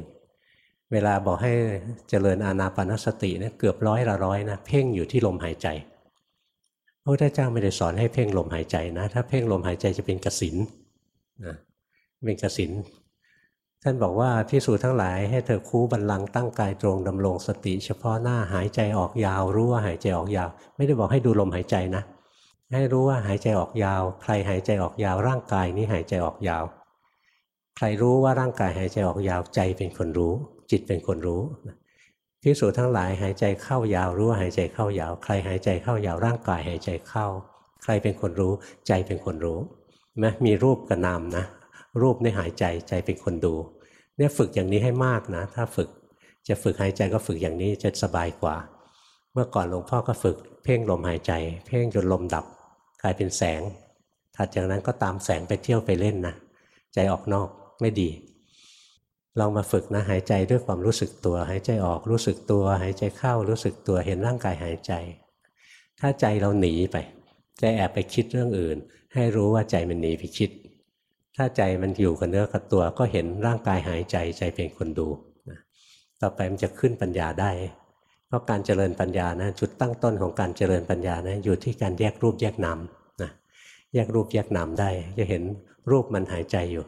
เวลาบอกให้เจริญอานาปานสติเนี่ยเกือบร้อยละร้อยนะเพ่งอยู่ที่ลมหายใจพระพุทธเจ้าไม่ได้สอนให้เพ่งลมหายใจนะ ถ้าเพ่งลมหายใจจะเป็นกสินนะเป็นกสินท่านบอกว่าพิสูจทั้งหลายให้เธอคู่บันลังตั้งกายตรงดำรงสติ เฉพาะหน้าหายใจออกยาว รู้ว่าหายใจออกยาว ไม่ได้บอกให้ดูลมหายใจนะ ให้รู้ว่าหายใจออกยาว ใครหายใจออกยาว ร่างกายนี้หายใจออกยาว ใครรู้ว่าร่างกายหายใจออกยาวใจเป็นคนรู้ จิตเป็นคนรู้พิสูจทั้งหลายหายใจเข้ายาวรู้ว่าหายใจเข้ายาว ใครหายใจเข้ายาวร่างกายหายใจเข้า ใครเป็นคนรู้ใจเป็นคนรู้ไหมมีรูปกับนามนะรูปในหายใจใจเป็นคนดู เนี่ยฝึกอย่างนี้ให้มากนะ ถ้าฝึกจะฝึกหายใจก็ฝึกอย่างนี้จะสบายกว่า เมื่อก่อนหลวงพ่อก็ฝึก เพ่งลมหายใจ เพ่งจนลมดับ กลายเป็นแสง ถัดจากนั้นก็ตามแสงไปเที่ยวไปเล่นนะใจออกนอก ไม่ดีลองมาฝึกนะหายใจด้วยความรู้สึกตัว หายใจออกรู้สึกตัว หายใจเข้ารู้สึกตัวเห็นร่างกายหายใจ ถ้าใจเราหนีไป ใจแอบไปคิดเรื่องอื่น ให้รู้ว่าใจมันหนีไปคิด ถ้าใจมันอยู่กับเนื้อกับตัวก็เห็นร่างกายหายใจใจเป็นคนดูต่อไปมันจะขึ้นปัญญาได้ เพราะการเจริญปัญญานะจุดตั้งต้นของการเจริญปัญญานะอยู่ที่การแยกรูปแยกนามนะแยกรูปแยกนามได้จะเห็นรูปมันหายใจอยู่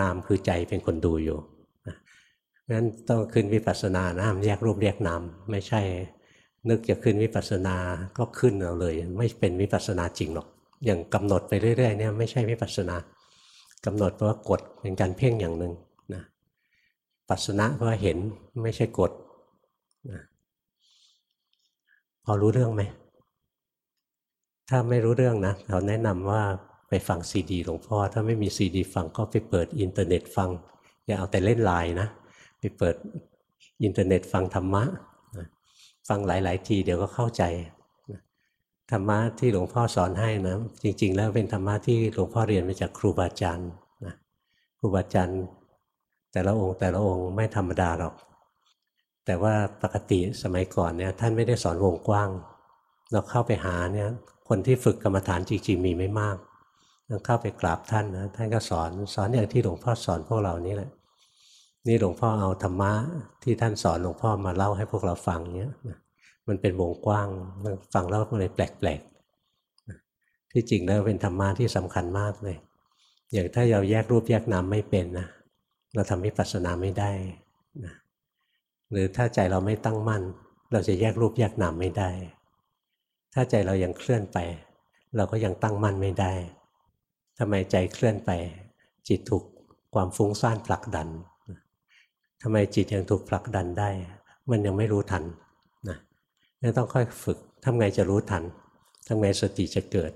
นามคือใจเป็นคนดูอยู่งั้นต้องขึ้นวิปัสสนานะแยกรูปเรียกนามไม่ใช่ นึกจะขึ้นวิปัสสนาก็ขึ้นเอาเลย ไม่เป็นวิปัสสนาจริงหรอก อย่างกำหนดไปเรื่อยๆเนี่ยไม่ใช่วิปัสสนากำหนดเพราะว่ากดเป็นการเพ่งอย่างหนึ่งนะปัสสนะแปลว่าเห็นไม่ใช่กดนะพอรู้เรื่องไหมถ้าไม่รู้เรื่องนะเราแนะนำว่า ไปฟังซีดีหลวงพ่อ ถ้าไม่มีซีดีฟังก็ไปเปิดอินเทอร์เน็ตฟัง อย่าเอาแต่เล่นไลน์นะ ไปเปิดอินเทอร์เน็ตฟังธรรมะ ฟังหลาย ๆ ทีเดี๋ยวก็เข้าใจธรรมะที่หลวงพ่อสอนให้นะจริง ๆ แล้วเป็นธรรมะที่หลวงพ่อเรียนมาจากครูบาอาจารย์นะครูบาอาจารย์แต่ละองค์แต่ละองค์ไม่ธรรมดาหรอก แต่ว่าปกติสมัยก่อนเนี่ยท่านไม่ได้สอนวงกว้าง เราเข้าไปหาเนี่ยคนที่ฝึกกรรมฐานจริงๆมีไม่มาก เราเข้าไปกราบท่านนะท่านก็สอนสอนอย่างที่หลวงพ่อสอนพวกเรานี่แหละ นี่หลวงพ่อเอาธรรมะที่ท่านสอนหลวงพ่อมาเล่าให้พวกเราฟังเนี้ยมันเป็นวงกว้างฟังแล้วมันเลยแปลกๆที่จริงแล้วเป็นธรรมะที่สำคัญมากเลย อย่างถ้าเราแยกรูปแยกนามไม่เป็นนะเราทำวิปัสสนาไม่ได้นะหรือถ้าใจเราไม่ตั้งมั่น เราจะแยกรูปแยกนามไม่ได้ ถ้าใจเรายังเคลื่อนไป เราก็ยังตั้งมั่นไม่ได้ ทำไมใจเคลื่อนไป จิตถูกความฟุ้งซ่านผลักดันทำไมจิตยังถูกผลักดันได้ มันยังไม่รู้ทันนะนี่ต้องค่อยฝึกทำไงจะรู้ทันทำไงสติจะเกิด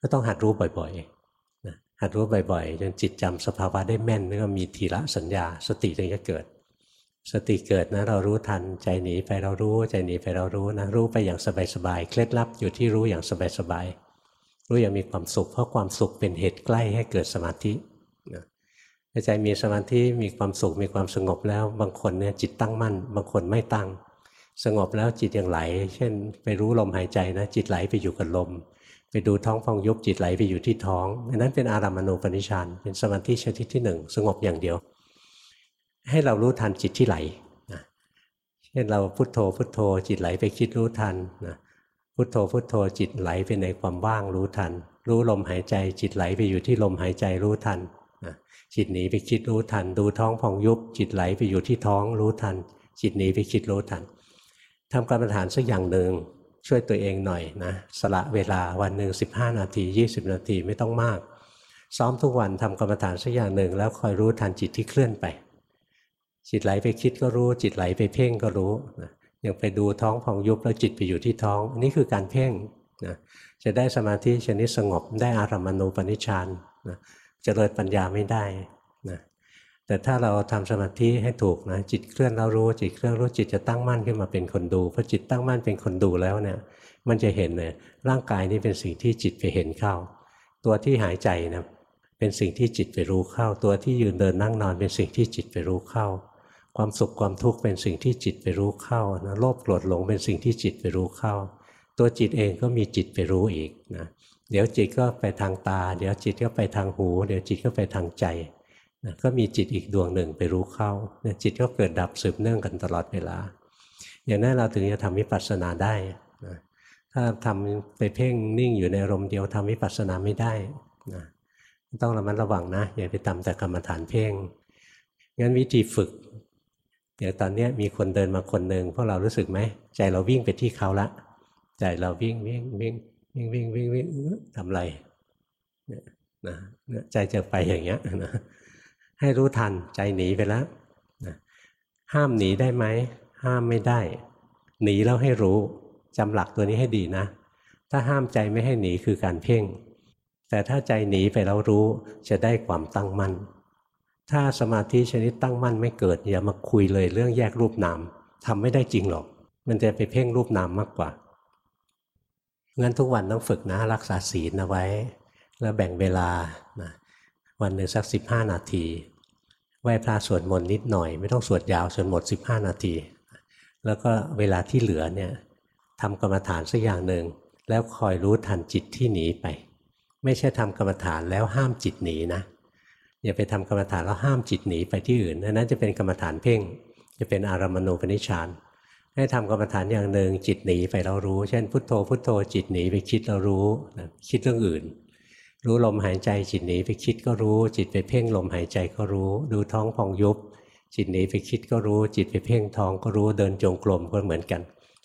ก็ต้องหัดรู้บ่อยๆนะหัดรู้บ่อยๆ จนจิตจำสภาวะได้แม่นแล้วก็มีทีละสัญญา สติถึงจะเกิด สติเกิดนะเรารู้ทันใจหนีไปเรารู้ใจหนีไปเรารู้นะรู้ไปอย่างสบายๆเคล็ดลับอยู่ที่รู้อย่างสบายๆ รู้อย่างมีความสุข เพราะความสุขเป็นเหตุใกล้ให้เกิดสมาธินะใจมีสมาธิมีความสุขมีความสงบแล้ว บางคนเนี่ยจิตตั้งมั่น บางคนไม่ตั้ง สงบแล้วจิตยังไหล เช่น ไปรู้ลมหายใจนะ จิตไหลไปอยู่กับลม ไปดูท้องฟองยุบจิตไหลไปอยู่ที่ท้องอันนั้นเป็นอารามณูปนิชานเป็นสมาธิชนิดที่หนึ่งสงบอย่างเดียว ให้เรารู้ทันจิตที่ไหลนะเช่นเราพุโทโธพุโทโธจิตไหลไปคิดรู้ทันนะ พุทโธพุทโธจิตไหลไปในความว่างรู้ทัน รู้ลมหายใจจิตไหลไปอยู่ที่ลมหายใจรู้ทันจิตหนีไปคิดรู้ทัน ดูท้องพองยุบ จิตไหลไปอยู่ที่ท้องรู้ทัน จิตหนีไปคิดรู้ทันทำกรรมฐานสักอย่างหนึ่งช่วยตัวเองหน่อยนะสละเวลาวันหนึ่ง15 นาที 20 นาทีไม่ต้องมาก ซ้อมทุกวันทำกรรมฐานสักอย่างหนึ่ง แล้วคอยรู้ทันจิตที่เคลื่อนไป จิตไหลไปคิดก็รู้ จิตไหลไปเพ่งก็รู้นะ ยังไปดูท้องพองยุบแล้วจิตไปอยู่ที่ท้อง นี่คือการเพ่งนะจะได้สมาธิชนิดสงบได้อารมณูปนิชานนะจะเจริญปัญญาไม่ได้นะแต่ถ้าเราทำสมาธิให้ถูกนะจิตเคลื่อนเรารู้จิตเคลื่อนรู้จิตจะตั้งมั่นขึ้นมาเป็นคนดูพอจิตตั้งมั่นเป็นคนดูแล้วเนี่ยมันจะเห็นเลยร่างกายนี้เป็นสิ่งที่จิตไปเห็นเข้า ตัวที่หายใจนะเป็นสิ่งที่จิตไปรู้เข้า ตัวที่ยืนเดินนั่งนอนเป็นสิ่งที่จิตไปรู้เข้า ความสุขความทุกข์เป็นสิ่งที่จิตไปรู้เข้านะโลภโกรธหลงเป็นสิ่งที่จิตไปรู้เข้า ตัวจิตเองก็มีจิตไปรู้อีกนะเดี๋ยวจิตก็ไปทางตา เดี๋ยวจิตก็ไปทางหู เดี๋ยวจิตก็ไปทางใจนะก็มีจิตอีกดวงหนึ่งไปรู้เข้านะจิตก็เกิดดับสืบเนื่องกันตลอดเวลา อย่างนั้นเราถึงจะทำวิปัสสนาได้นะถ้าทำไปเพ่งนิ่งอยู่ในอารมณ์เดียวทำวิปัสสนาไม่ได้นะต้องระมัดระวังนะอย่าไปทำแต่กรรมฐานเพ่งงั้นวิธีฝึก อย่างตอนนี้มีคนเดินมาคนหนึ่งพวกเรารู้สึกไหมใจเราวิ่งไปที่เขาละใจเราวิ่งวิ่งวิ่งวิ่งวิ่งวิ่งวิ่งทำไรเนี่ยนะใจจะไปอย่างเงี้ยนะให้รู้ทันใจหนีไปแล้วนะห้ามหนีได้ไหมห้ามไม่ได้ หนีแล้วให้รู้จำหลักตัวนี้ให้ดีนะ ถ้าห้ามใจไม่ให้หนีคือการเพ่ง แต่ถ้าใจหนีไปแล้วรู้จะได้ความตั้งมั่น ถ้าสมาธิชนิดตั้งมั่นไม่เกิดอย่ามาคุยเลยเรื่องแยกรูปนามทำไม่ได้จริงหรอก มันจะไปเพ่งรูปนามมากกว่างั้นทุกวันต้องฝึกนะรักษาศีลเอาไว้ แล้วแบ่งเวลานะวันหนึ่งสักสิบห้านาที ไหว้พระสวดมนต์นิดหน่อย ไม่ต้องสวดยาวจนหมดสิบห้านาที แล้วก็เวลาที่เหลือเนี่ยทำกรรมฐานสักอย่างหนึ่ง แล้วคอยรู้ทันจิตที่หนีไป ไม่ใช่ทำกรรมฐานแล้วห้ามจิตหนีนะ อย่าไปทำกรรมฐานแล้วห้ามจิตหนีไปที่อื่นนั้นจะเป็นกรรมฐานเพ่ง จะเป็นอารมณูปนิชฌานให้ทำกรรมฐานอย่างหนึ่งจิตหนีไปเรารู้ เช่น พุทโธ พุทโธจิตหนีไปคิดเรารู้คิดเรื่องอื่น รู้ลมหายใจจิตหนีไปคิดก็รู้ จิตไปเพ่งลมหายใจก็รู้ ดูท้องพองยุบ จิตหนีไปคิดก็รู้ จิตไปเพ่งท้องก็รู้เดินจงกรมก็เหมือนกัน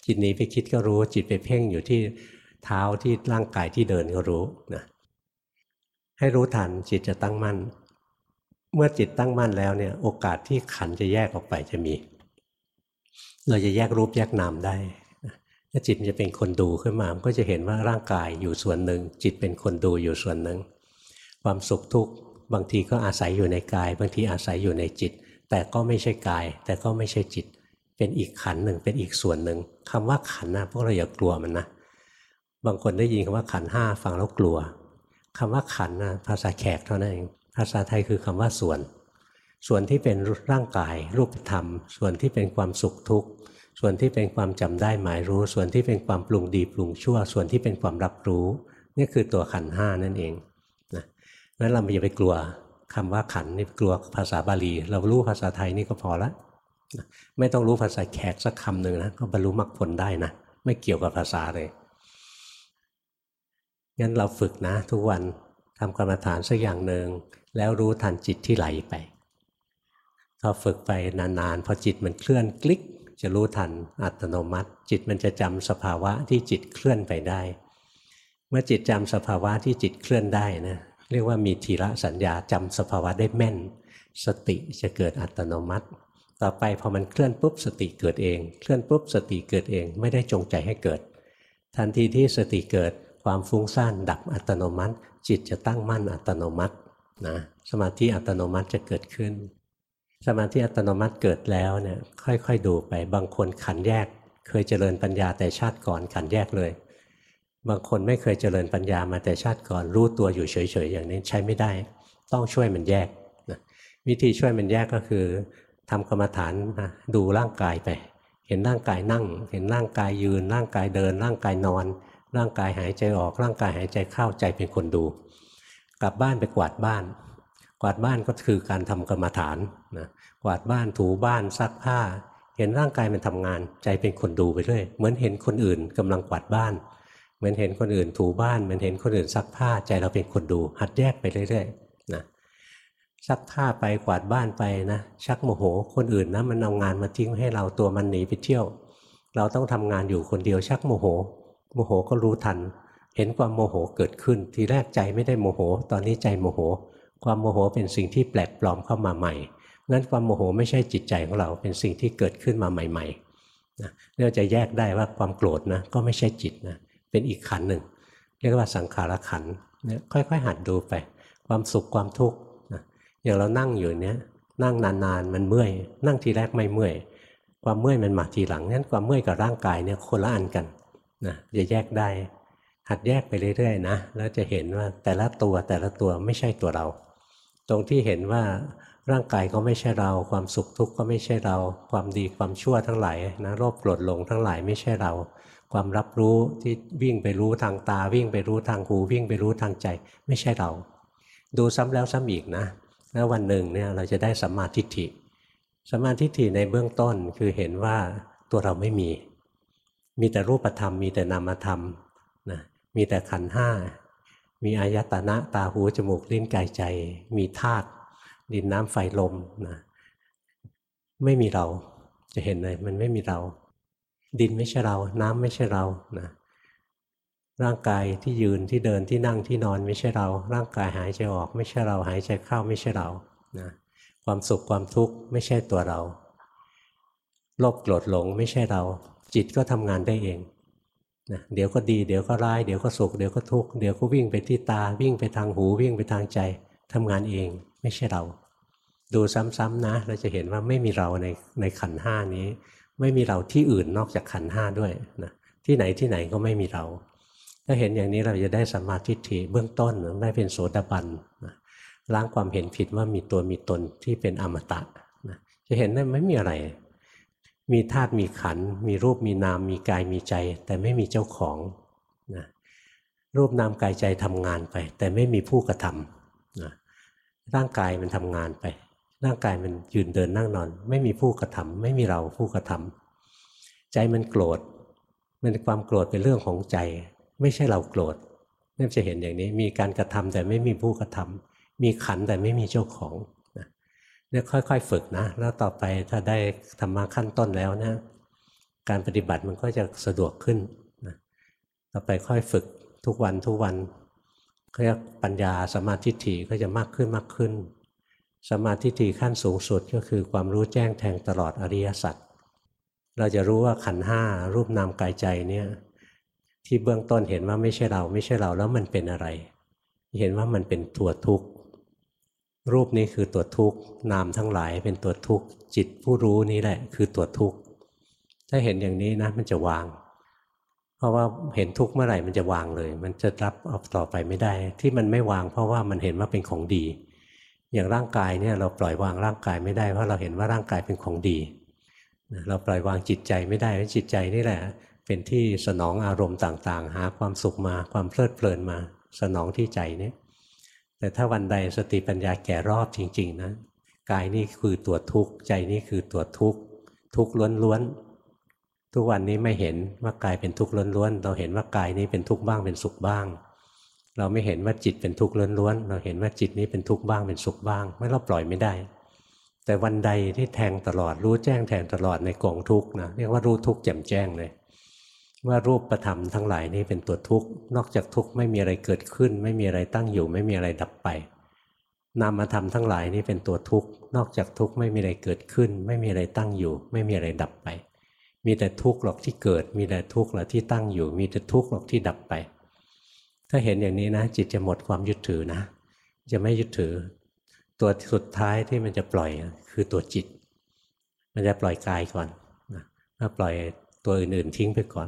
จิตหนีไปคิดก็รู้ จิตไปเพ่งอยู่ที่เท้าที่ร่างกายที่เดินก็รู้นะให้รู้ทันจิตจะตั้งมั่น เมื่อจิตตั้งมั่นแล้วเนี่ยโอกาสที่ขันจะแยกออกไปจะมี เราจะแยกรูปแยกนามได้ถ้าจิตจะเป็นคนดูขึ้นมา มันก็จะเห็นว่าร่างกายอยู่ส่วนหนึ่ง จิตเป็นคนดูอยู่ส่วนหนึ่ง ความสุขทุกข์บางทีก็อาศัยอยู่ในกาย บางทีอาศัยอยู่ในจิต แต่ก็ไม่ใช่กาย แต่ก็ไม่ใช่จิต เป็นอีกขันหนึ่งเป็นอีกส่วนหนึ่งคำว่าขันนะพวกเราอย่ากลัวมันนะ บางคนได้ยินคำว่าขันห้าฟังแล้วกลัวคำว่าขันนะภาษาแขกเท่านั้นเอง ภาษาไทยคือคำว่าส่วน ส่วนที่เป็นร่างกาย รูปธรรม ส่วนที่เป็นความสุขทุกข์ ส่วนที่เป็นความจำได้หมายรู้ ส่วนที่เป็นความปรุงดีปรุงชั่ว ส่วนที่เป็นความรับรู้ นี่คือตัวขันห้านั่นเองนะนั้นเราอย่าไปกลัวคำว่าขันนี่กลัวภาษาบาลี เรารู้ภาษาไทยนี่ก็พอละไม่ต้องรู้ภาษาแขกสักคำหนึ่งนะก็บรรลุมรรคผลได้นะไม่เกี่ยวกับภาษาเลยงั้นเราฝึกนะทุกวัน ทำกรรมฐานสักอย่างหนึ่งแล้วรู้ทันจิตที่ไหลไปพอฝึกไปนานๆพอจิตมันเคลื่อนคลิก จะรู้ทันอัตโนมัติ จิตมันจะจำสภาวะที่จิตเคลื่อนไปได้ เมื่อจิตจำสภาวะที่จิตเคลื่อนได้นะเรียกว่ามีทีละสัญญาจำสภาวะได้แม่น สติจะเกิดอัตโนมัติ ต่อไปพอมันเคลื่อนปุ๊บสติเกิดเอง เคลื่อนปุ๊บสติเกิดเอง ไม่ได้จงใจให้เกิด ทันทีที่สติเกิดความฟุ้งซ่านดับอัตโนมัติ จิตจะตั้งมั่นอัตโนมัตินะสมาธิอัตโนมัติจะเกิดขึ้น สมาธิอัตโนมัติเกิดแล้วเนี่ยค่อยๆดูไปบางคนขันแยก เคยเจริญปัญญาแต่ชาติก่อนขันแยกเลย บางคนไม่เคยเจริญปัญญามาแต่ชาติก่อนรู้ตัวอยู่เฉยๆอย่างนี้ใช้ไม่ได้ ต้องช่วยมันแยกนะวิธีช่วยมันแยกก็คือทำกรรมฐานนะดูร่างกายไป เห็นร่างกายนั่ง เห็นร่างกายยืน ร่างกายเดิน ร่างกายนอน ร่างกายหายใจออกร่างกายหายใจเข้าใจเป็นคนดู กลับบ้านไปกวาดบ้าน กวาดบ้านก็คือการทำกรรมฐานนะกวาดบ้านถูบ้านซักผ้า เห็นร่างกายมันทำงานใจเป็นคนดูไปเรื่อยเหมือนเห็นคนอื่นกำลังกวาดบ้านเหมือนเห็นคนอื่นถูบ้านเหมือนเห็นคนอื่นซักผ้าใจเราเป็นคนดู หัดแยกไปเรื่อยๆนะซักผ้าไปกวาดบ้านไปนะชักโมโหคนอื่นนะมันเอางานมาทิ้งให้เราตัวมันหนีไปเที่ยว เราต้องทำงานอยู่คนเดียวชักโมโห โมโหก็รู้ทัน เห็นความโมโหเกิดขึ้น ทีแรกใจไม่ได้โมโห ตอนนี้ใจโมโห ความโมโหเป็นสิ่งที่แปลกปลอมเข้ามาใหม่งั้นความโมโหไม่ใช่จิตใจของเราเป็นสิ่งที่เกิดขึ้นมาใหม่ๆนะเราจะแยกได้ว่าความโกรธนะก็ไม่ใช่จิตนะเป็นอีกขันธ์หนึ่ง เรียกว่าสังขารขันธ์เนี่ยค่อยๆ หัดดูไป ความสุขความทุกข์นะอย่างเรานั่งอยู่เนี้ยนั่งนานๆมันเมื่อย นั่งทีแรกไม่เมื่อย ความเมื่อยมันมาทีหลังนั้นความเมื่อยกับร่างกายเนี่ยคนละอันกัน นะจะแยกได้ หัดแยกไปเรื่อยๆนะแล้วจะเห็นว่าแต่ละตัวแต่ละตัวไม่ใช่ตัวเรา ตรงที่เห็นว่าร่างกายก็ไม่ใช่เรา ความสุขทุกข์ก็ไม่ใช่เรา ความดีความชั่วทั้งหลายนะโลภโกรธหลงทั้งหลายไม่ใช่เรา ความรับรู้ที่วิ่งไปรู้ทางตา วิ่งไปรู้ทางหูวิ่งไปรู้ทางใจ ไม่ใช่เรา ดูซ้ำแล้วซ้ำอีกนะแล้ววันหนึ่งเนี่ยเราจะได้สัมมาทิฏฐิสัมมาทิฏฐิในเบื้องต้นคือเห็นว่าตัวเราไม่มี มีแต่รูปธรรม มีแต่นามธรรมนะมีแต่ขันห้า มีอายตนะตาหูจมูกลิ้นกายใจ มีธาตุดินน้ำไฟลมนะไม่มีเราจะเห็นเลยมันไม่มีเรา ดินไม่ใช่เรา น้ำไม่ใช่เรานะร่างกายที่ยืนที่เดินที่นั่งที่นอนไม่ใช่เรา ร่างกายหายใจออก ไม่ใช่เราหายใจเข้าไม่ใช่เรานะความสุขความทุกข์ไม่ใช่ตัวเราโลภโกรธหลงไม่ใช่เรา จิตก็ทำงานได้เองนะเดี๋ยวก็ดีเดี๋ยวก็ร้ายเดี๋ยวก็สุขเดี๋ยวก็ทุกข์เดี๋ยวก็วิ่งไปที่ตาวิ่งไปทางหูวิ่งไปทางใจทำงานเองไม่ใช่เรา ดูซ้ำๆนะ เราจะเห็นว่าไม่มีเราในในขันห้านี้ ไม่มีเราที่อื่นนอกจากขันห้าด้วยนะที่ไหนที่ไหนก็ไม่มีเรา ถ้าเห็นอย่างนี้เราจะได้สมาธิฐิเบื้องต้นได้เป็นโสดาบันนะล้างความเห็นผิดว่ามีตัวมีตนที่เป็นอมตะนะจะเห็นได้ไม่มีอะไร มีธาตุมีขัน มีรูปมีนาม มีกายมีใจ แต่ไม่มีเจ้าของนะรูปนามกายใจทำงานไป แต่ไม่มีผู้กระทำนะร่างกายมันทำงานไป ร่างกายมันยืนเดินนั่งนอน ไม่มีผู้กระทำไม่มีเราผู้กระทำใจมันโกรธมันความโกรธเป็นเรื่องของใจ ไม่ใช่เราโกรธนี่จะเห็นอย่างนี้มีการกระทำแต่ไม่มีผู้กระทำมีขันแต่ไม่มีเจ้าของ เนี่ยค่อยๆ ฝึกนะ แล้วต่อไปถ้าได้ธรรมะขั้นต้นแล้วนะ การปฏิบัติมันก็จะสะดวกขึ้นนะต่อไปค่อยฝึกทุกวันทุกวันเรียกปัญญาสมาธิฐิก็จะมากขึ้นมากขึ้น สมาธิฐิขั้นสูงสุดก็คือความรู้แจ้งแทงตลอดอริยสัจเราจะรู้ว่าขันห้ารูปนามกายใจเนี่ยที่เบื้องต้นเห็นว่าไม่ใช่เราไม่ใช่เราแล้วมันเป็นอะไร เห็นว่ามันเป็นตัวทุกข์ รูปนี้คือตัวทุกข์นามทั้งหลายเป็นตัวทุกข์จิตผู้รู้นี้แหละ คือตัวทุกข์ถ้าเห็นอย่างนี้นะมันจะวาง เพราะว่าเห็นทุกข์เมื่อไหร่มันจะวางเลย มันจะรับเอาต่อไปไม่ได้ ที่มันไม่วาง เพราะว่ามันเห็นว่าเป็นของดี อย่างร่างกายเนี่ยเราปล่อยวางร่างกายไม่ได้เพราะเราเห็นว่าร่างกายเป็นของดีเราปล่อยวางจิตใจไม่ได้เพราะจิตใจนี่แหละ เป็นที่สนองอารมณ์ต่างๆ หาความสุขมาความเพลิดเพลินมา สนองที่ใจนี้ แต่ถ้าวันใดสติปัญญาแก่รอบจริง ๆ นะกายนี่คือตัวทุกข์ใจนี่คือตัวทุกข์ทุกข์ล้วนๆทุกวันนี้ไม่เห็นว่ากายเป็นทุกข์ล้วนๆเราเห็นว่ากายนี้เป็นทุกข์บ้างเป็นสุขบ้าง เราไม่เห็นว่าจิตเป็นทุกข์ล้วนๆเราเห็นว่าจิตนี้เป็นทุกข์บ้างเป็นสุขบ้างไม่เราปล่อยไม่ได้ แต่วันใดที่แทงตลอดรู้แจ้งแทงตลอดในกองทุกข์นะเรียกว่ารู้ทุกข์แจ่มแจ้งเลย ว่ารูปประธรรมทั้งหลายนี้เป็นตัวทุกข์ นอกจากทุกข์ไม่มีอะไรเกิดขึ้น ไม่มีอะไรตั้งอยู่ ไม่มีอะไรดับไป นามธรรมทั้งหลายนี้เป็นตัวทุกข์ นอกจากทุกข์ไม่มีอะไรเกิดขึ้น ไม่มีอะไรตั้งอยู่ ไม่มีอะไรดับไป มีแต่ทุกข์หรอกที่เกิด มีแต่ทุกข์หรอกที่ตั้งอยู่ มีแต่ทุกข์หรอกที่ดับไป ถ้าเห็นอย่างนี้นะ จิตจะหมดความยึดถือนะ จะไม่ยึดถือ ตัวสุดท้ายที่มันจะปล่อยคือตัวจิต มันจะปล่อยกายก่อนนะถ้าปล่อยตัวอื่นๆทิ้งไปก่อน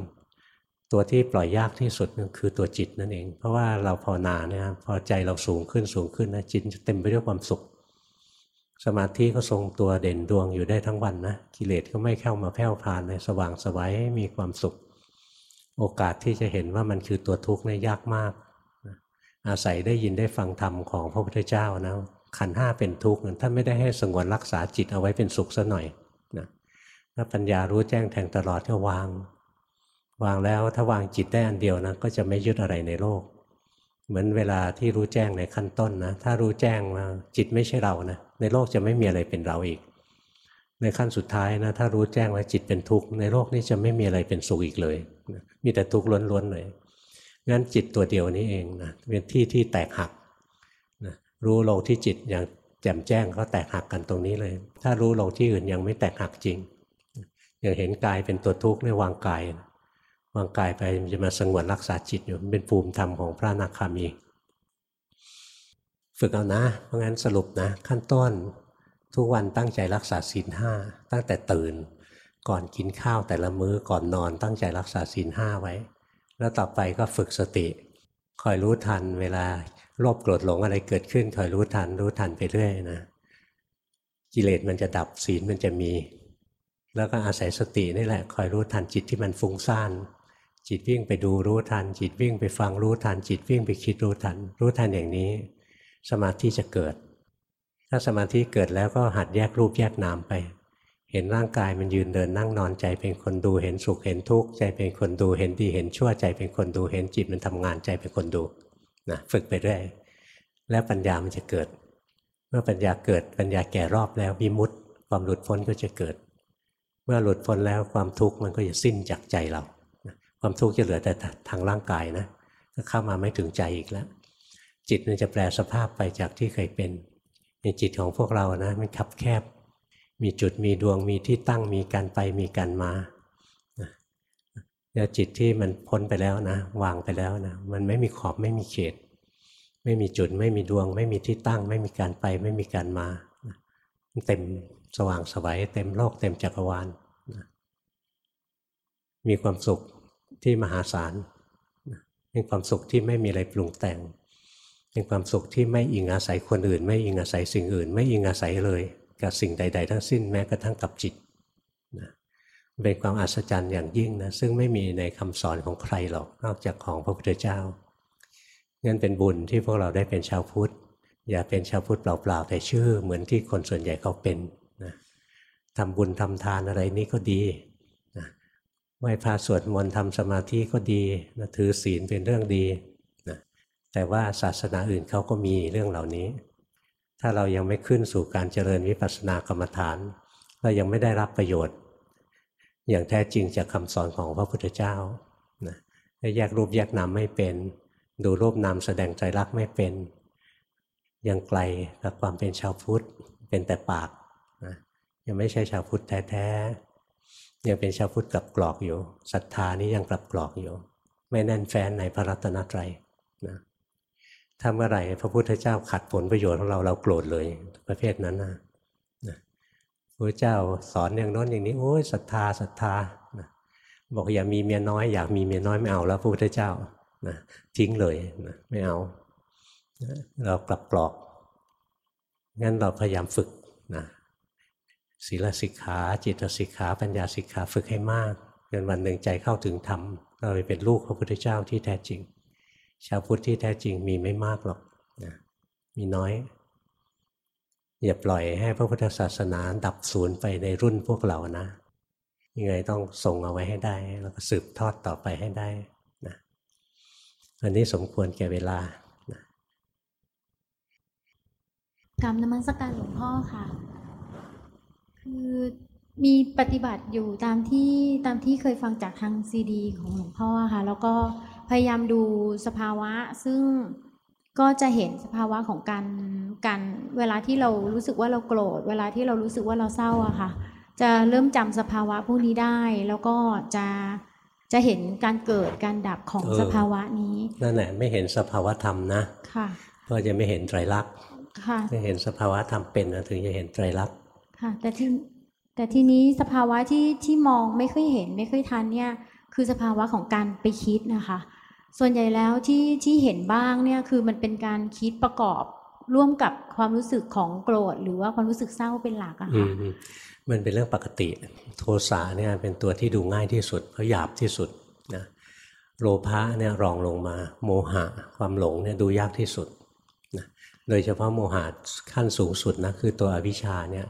ตัวที่ปล่อยยากที่สุดคือตัวจิตนั่นเอง เพราะว่าเราภาวนาเนี่ยพอใจเราสูงขึ้นสูงขึ้นนะจิตจะเต็มไปด้วยความสุข สมาธิก็ทรงตัวเด่นดวงอยู่ได้ทั้งวันนะกิเลสก็ไม่เข้ามาแผ่วพานเลยสว่างสวัยมีความสุข โอกาสที่จะเห็นว่ามันคือตัวทุกข์เนี่ยยากมากอาศัยได้ยินได้ฟังธรรมของพระพุทธเจ้านะขันห้าเป็นทุกข์ท่านไม่ได้ให้สงวนรักษาจิตเอาไว้เป็นสุขซะหน่อยนะถ้าปัญญารู้แจ้งแทงตลอดก็วาง วางแล้วถ้าวางจิตได้อันเดียวนะก็จะไม่ยึดอะไรในโลก เหมือนเวลาที่รู้แจ้งในขั้นต้นนะถ้ารู้แจ้งว่าจิตไม่ใช่เรานะในโลกจะไม่มีอะไรเป็นเราอีก ในขั้นสุดท้ายนะถ้ารู้แจ้งว่าจิตเป็นทุกข์ในโลกนี้จะไม่มีอะไรเป็นสุขอีกเลย มีแต่ทุกข์ล้วนๆเลยงั้นจิตตัวเดียวนี้เองนะเป็นที่ที่แตกหักนะรู้ลงที่จิตอย่างแจ่มแจ้งก็แตกหักกันตรงนี้เลย ถ้ารู้ลงที่อื่นยังไม่แตกหักจริงอย่างเห็นกายเป็นตัวทุกข์เนี่ยวางกาย วางกายไปมันจะมาสงวนรักษาจิตอยู่เป็นภูมิธรรมของพระนาคามี ฝึกเอานะ เพราะงั้นสรุปนะ ขั้นต้นทุกวันตั้งใจรักษาศีลห้าตั้งแต่ตื่น ก่อนกินข้าวแต่ละมื้อก่อนนอนตั้งใจรักษาศีลห้าไว้ แล้วต่อไปก็ฝึกสติ คอยรู้ทันเวลาโลภโกรธหลงอะไรเกิดขึ้น คอยรู้ทันรู้ทันไปเรื่อยนะ กิเลสมันจะดับศีลมันจะมี แล้วก็อาศัยสตินี่แหละ คอยรู้ทันจิตที่มันฟุ้งซ่าน จิตวิ่งไปดูรู้ทัน จิตวิ่งไปฟังรู้ทัน จิตวิ่งไปคิดรู้ทัน รู้ทันอย่างนี้ สมาธิจะเกิด ถ้าสมาธิเกิดแล้วก็หัดแยกรูปแยกนามไป เห็นร่างกายมันยืนเดินนั่งนอนใจเป็นคนดูเห็นสุขเห็นทุกข์ใจเป็นคนดูเห็นดีเห็นชั่วใจเป็นคนดูเห็นจิตมันทำงานใจเป็นคนดูนะฝึกไปเรื่อยแล้วปัญญามันจะเกิด เมื่อปัญญาเกิดปัญญาแก่รอบแล้ววิมุตต์ความหลุดพ้นก็จะเกิด เมื่อหลุดพ้นแล้วความทุกข์มันก็จะสิ้นจากใจเรา ความทุกข์จะเหลือแต่ทางร่างกายนะก็เข้ามาไม่ถึงใจอีกแล้ว จิตมันจะแปลสภาพไปจากที่เคยเป็นในจิตของพวกเรานะมันคับแคบ มีจุดมีดวงมีที่ตั้งมีการไปมีการมาแล้วจิตที่มันพ้นไปแล้วนะ วางไปแล้วนะ มันไม่มีขอบไม่มีเขต ไม่มีจุดไม่มีดวง ไม่มีที่ตั้ง ไม่มีการไป ไม่มีการมาเต็มสว่างสวัยเต็มโลกเต็มจักรวาลมีความสุข ที่มหาศาลเป็นความสุขที่ไม่มีอะไรปรุงแต่ง เป็นความสุขที่ไม่อิงอาศัยคนอื่น ไม่อิงอาศัยสิ่งอื่น ไม่อิงอาศัยเลยกับสิ่งใด ๆ ทั้งสิ้นแม้กระทั่งกับจิตนะเป็นความอัศจรรย์อย่างยิ่งนะซึ่งไม่มีในคำสอนของใครหรอกนอกจากของพระพุทธเจ้างั้นเป็นบุญที่พวกเราได้เป็นชาวพุทธ อย่าเป็นชาวพุทธเปล่าๆแต่ชื่อเหมือนที่คนส่วนใหญ่เขาเป็นนะทำบุญทำทานอะไรนี่ก็ดี ไหว้พระสวดมนต์ทำสมาธิก็ดีนะถือศีลเป็นเรื่องดีนะแต่ว่าศาสนาอื่นเขาก็มีเรื่องเหล่านี้ ถ้าเรายังไม่ขึ้นสู่การเจริญวิปัสสนากรรมฐานเรายังไม่ได้รับประโยชน์ อย่างแท้จริงจากคำสอนของพระพุทธเจ้านะแยกรูปแยกนามไม่เป็น ดูรูปนามแสดงใจรักไม่เป็น ยังไกลกับความเป็นชาวพุทธเป็นแต่ปากนะยังไม่ใช่ชาวพุทธแท้ๆ ยังเป็นชาวพุทธกับกรอกอยู่ศรัทธานี้ยังกลับกรอกอยู่ ไม่แน่นแฟ้นในพระรัตนตรัยนะถ้าเมื่อไหร่พระพุทธเจ้าขัดผลประโยชน์ของเราเราโกรธเลยประเภทนั้นนะพระเจ้าสอนอย่างน้นอย่างนี้โอ้ยศรัทธาศรัทธานะบอกอย่ามีเมียน้อย อยากมีเมียน้อยไม่เอาแล้วพระพุทธเจ้านะทิ้งเลยนะไม่เอาเรากลับกรอกงั้นเราพยายามฝึกนะ ศีลสิกขา จิตสิกขาปัญญาสิกขาฝึกให้มากจนวันหนึ่งใจเข้าถึงธรรมเราเป็นลูกพระพุทธเจ้าที่แท้จริง ชาวพุทธที่แท้จริงมีไม่มากหรอกนะมีน้อย อย่าปล่อยให้พระพุทธศาสนาดับสูญไปในรุ่นพวกเรานะยังไงต้องส่งเอาไว้ให้ได้ แล้วก็สืบทอดต่อไปให้ได้นะอันนี้สมควรแก่เวลานะ
กรรมนมัสการหลวงพ่อค่ะ คือมีปฏิบัติอยู่ตามที่ตามที่เคยฟังจากทางซีดี ของหลวงพ่อค่ะ แล้วก็พยายามดูสภาวะ ซึ่งก็จะเห็นสภาวะของการการเวลาที่เรารู้สึกว่าเราโกรธ เวลาที่เรารู้สึกว่าเราเศร้าอะค่ะ จะเริ่มจำสภาวะพวกนี้ได้ แล้วก็จะจะเห็นการเกิดการดับของ
เออ
สภาวะนี้
นั่นแหละไม่เห็นสภาวธรรมนะ
ค่ะ
ก็จะไม่เห็นไตรลักษณ์
ค่ะ
ถ้าเห็นสภาวธรรมเป็นนะถึงจะเห็นไตรลักษณ์
ค่ะแต่ที่แต่ทีนี้สภาวะที่ที่มองไม่ค่อยเห็นไม่ค่อยทันเนี่ย คือสภาวะของการไปคิดนะคะ ส่วนใหญ่แล้วที่ที่เห็นบ้างเนี่ยคือมันเป็นการคิดประกอบร่วมกับความรู้สึกของโกรธ หรือว่าความรู้สึกเศร้าเป็นหลักอะค่ะ
มันเป็นเรื่องปกติ โทสะเนี่ยเป็นตัวที่ดูง่ายที่สุดเพราะหยาบที่สุดนะโลภะเนี่ยรองลงมา โมหะความหลงเนี่ยดูยากที่สุดนะโดยเฉพาะโมหะขั้นสูงสุดนะคือตัวอวิชชาเนี่ย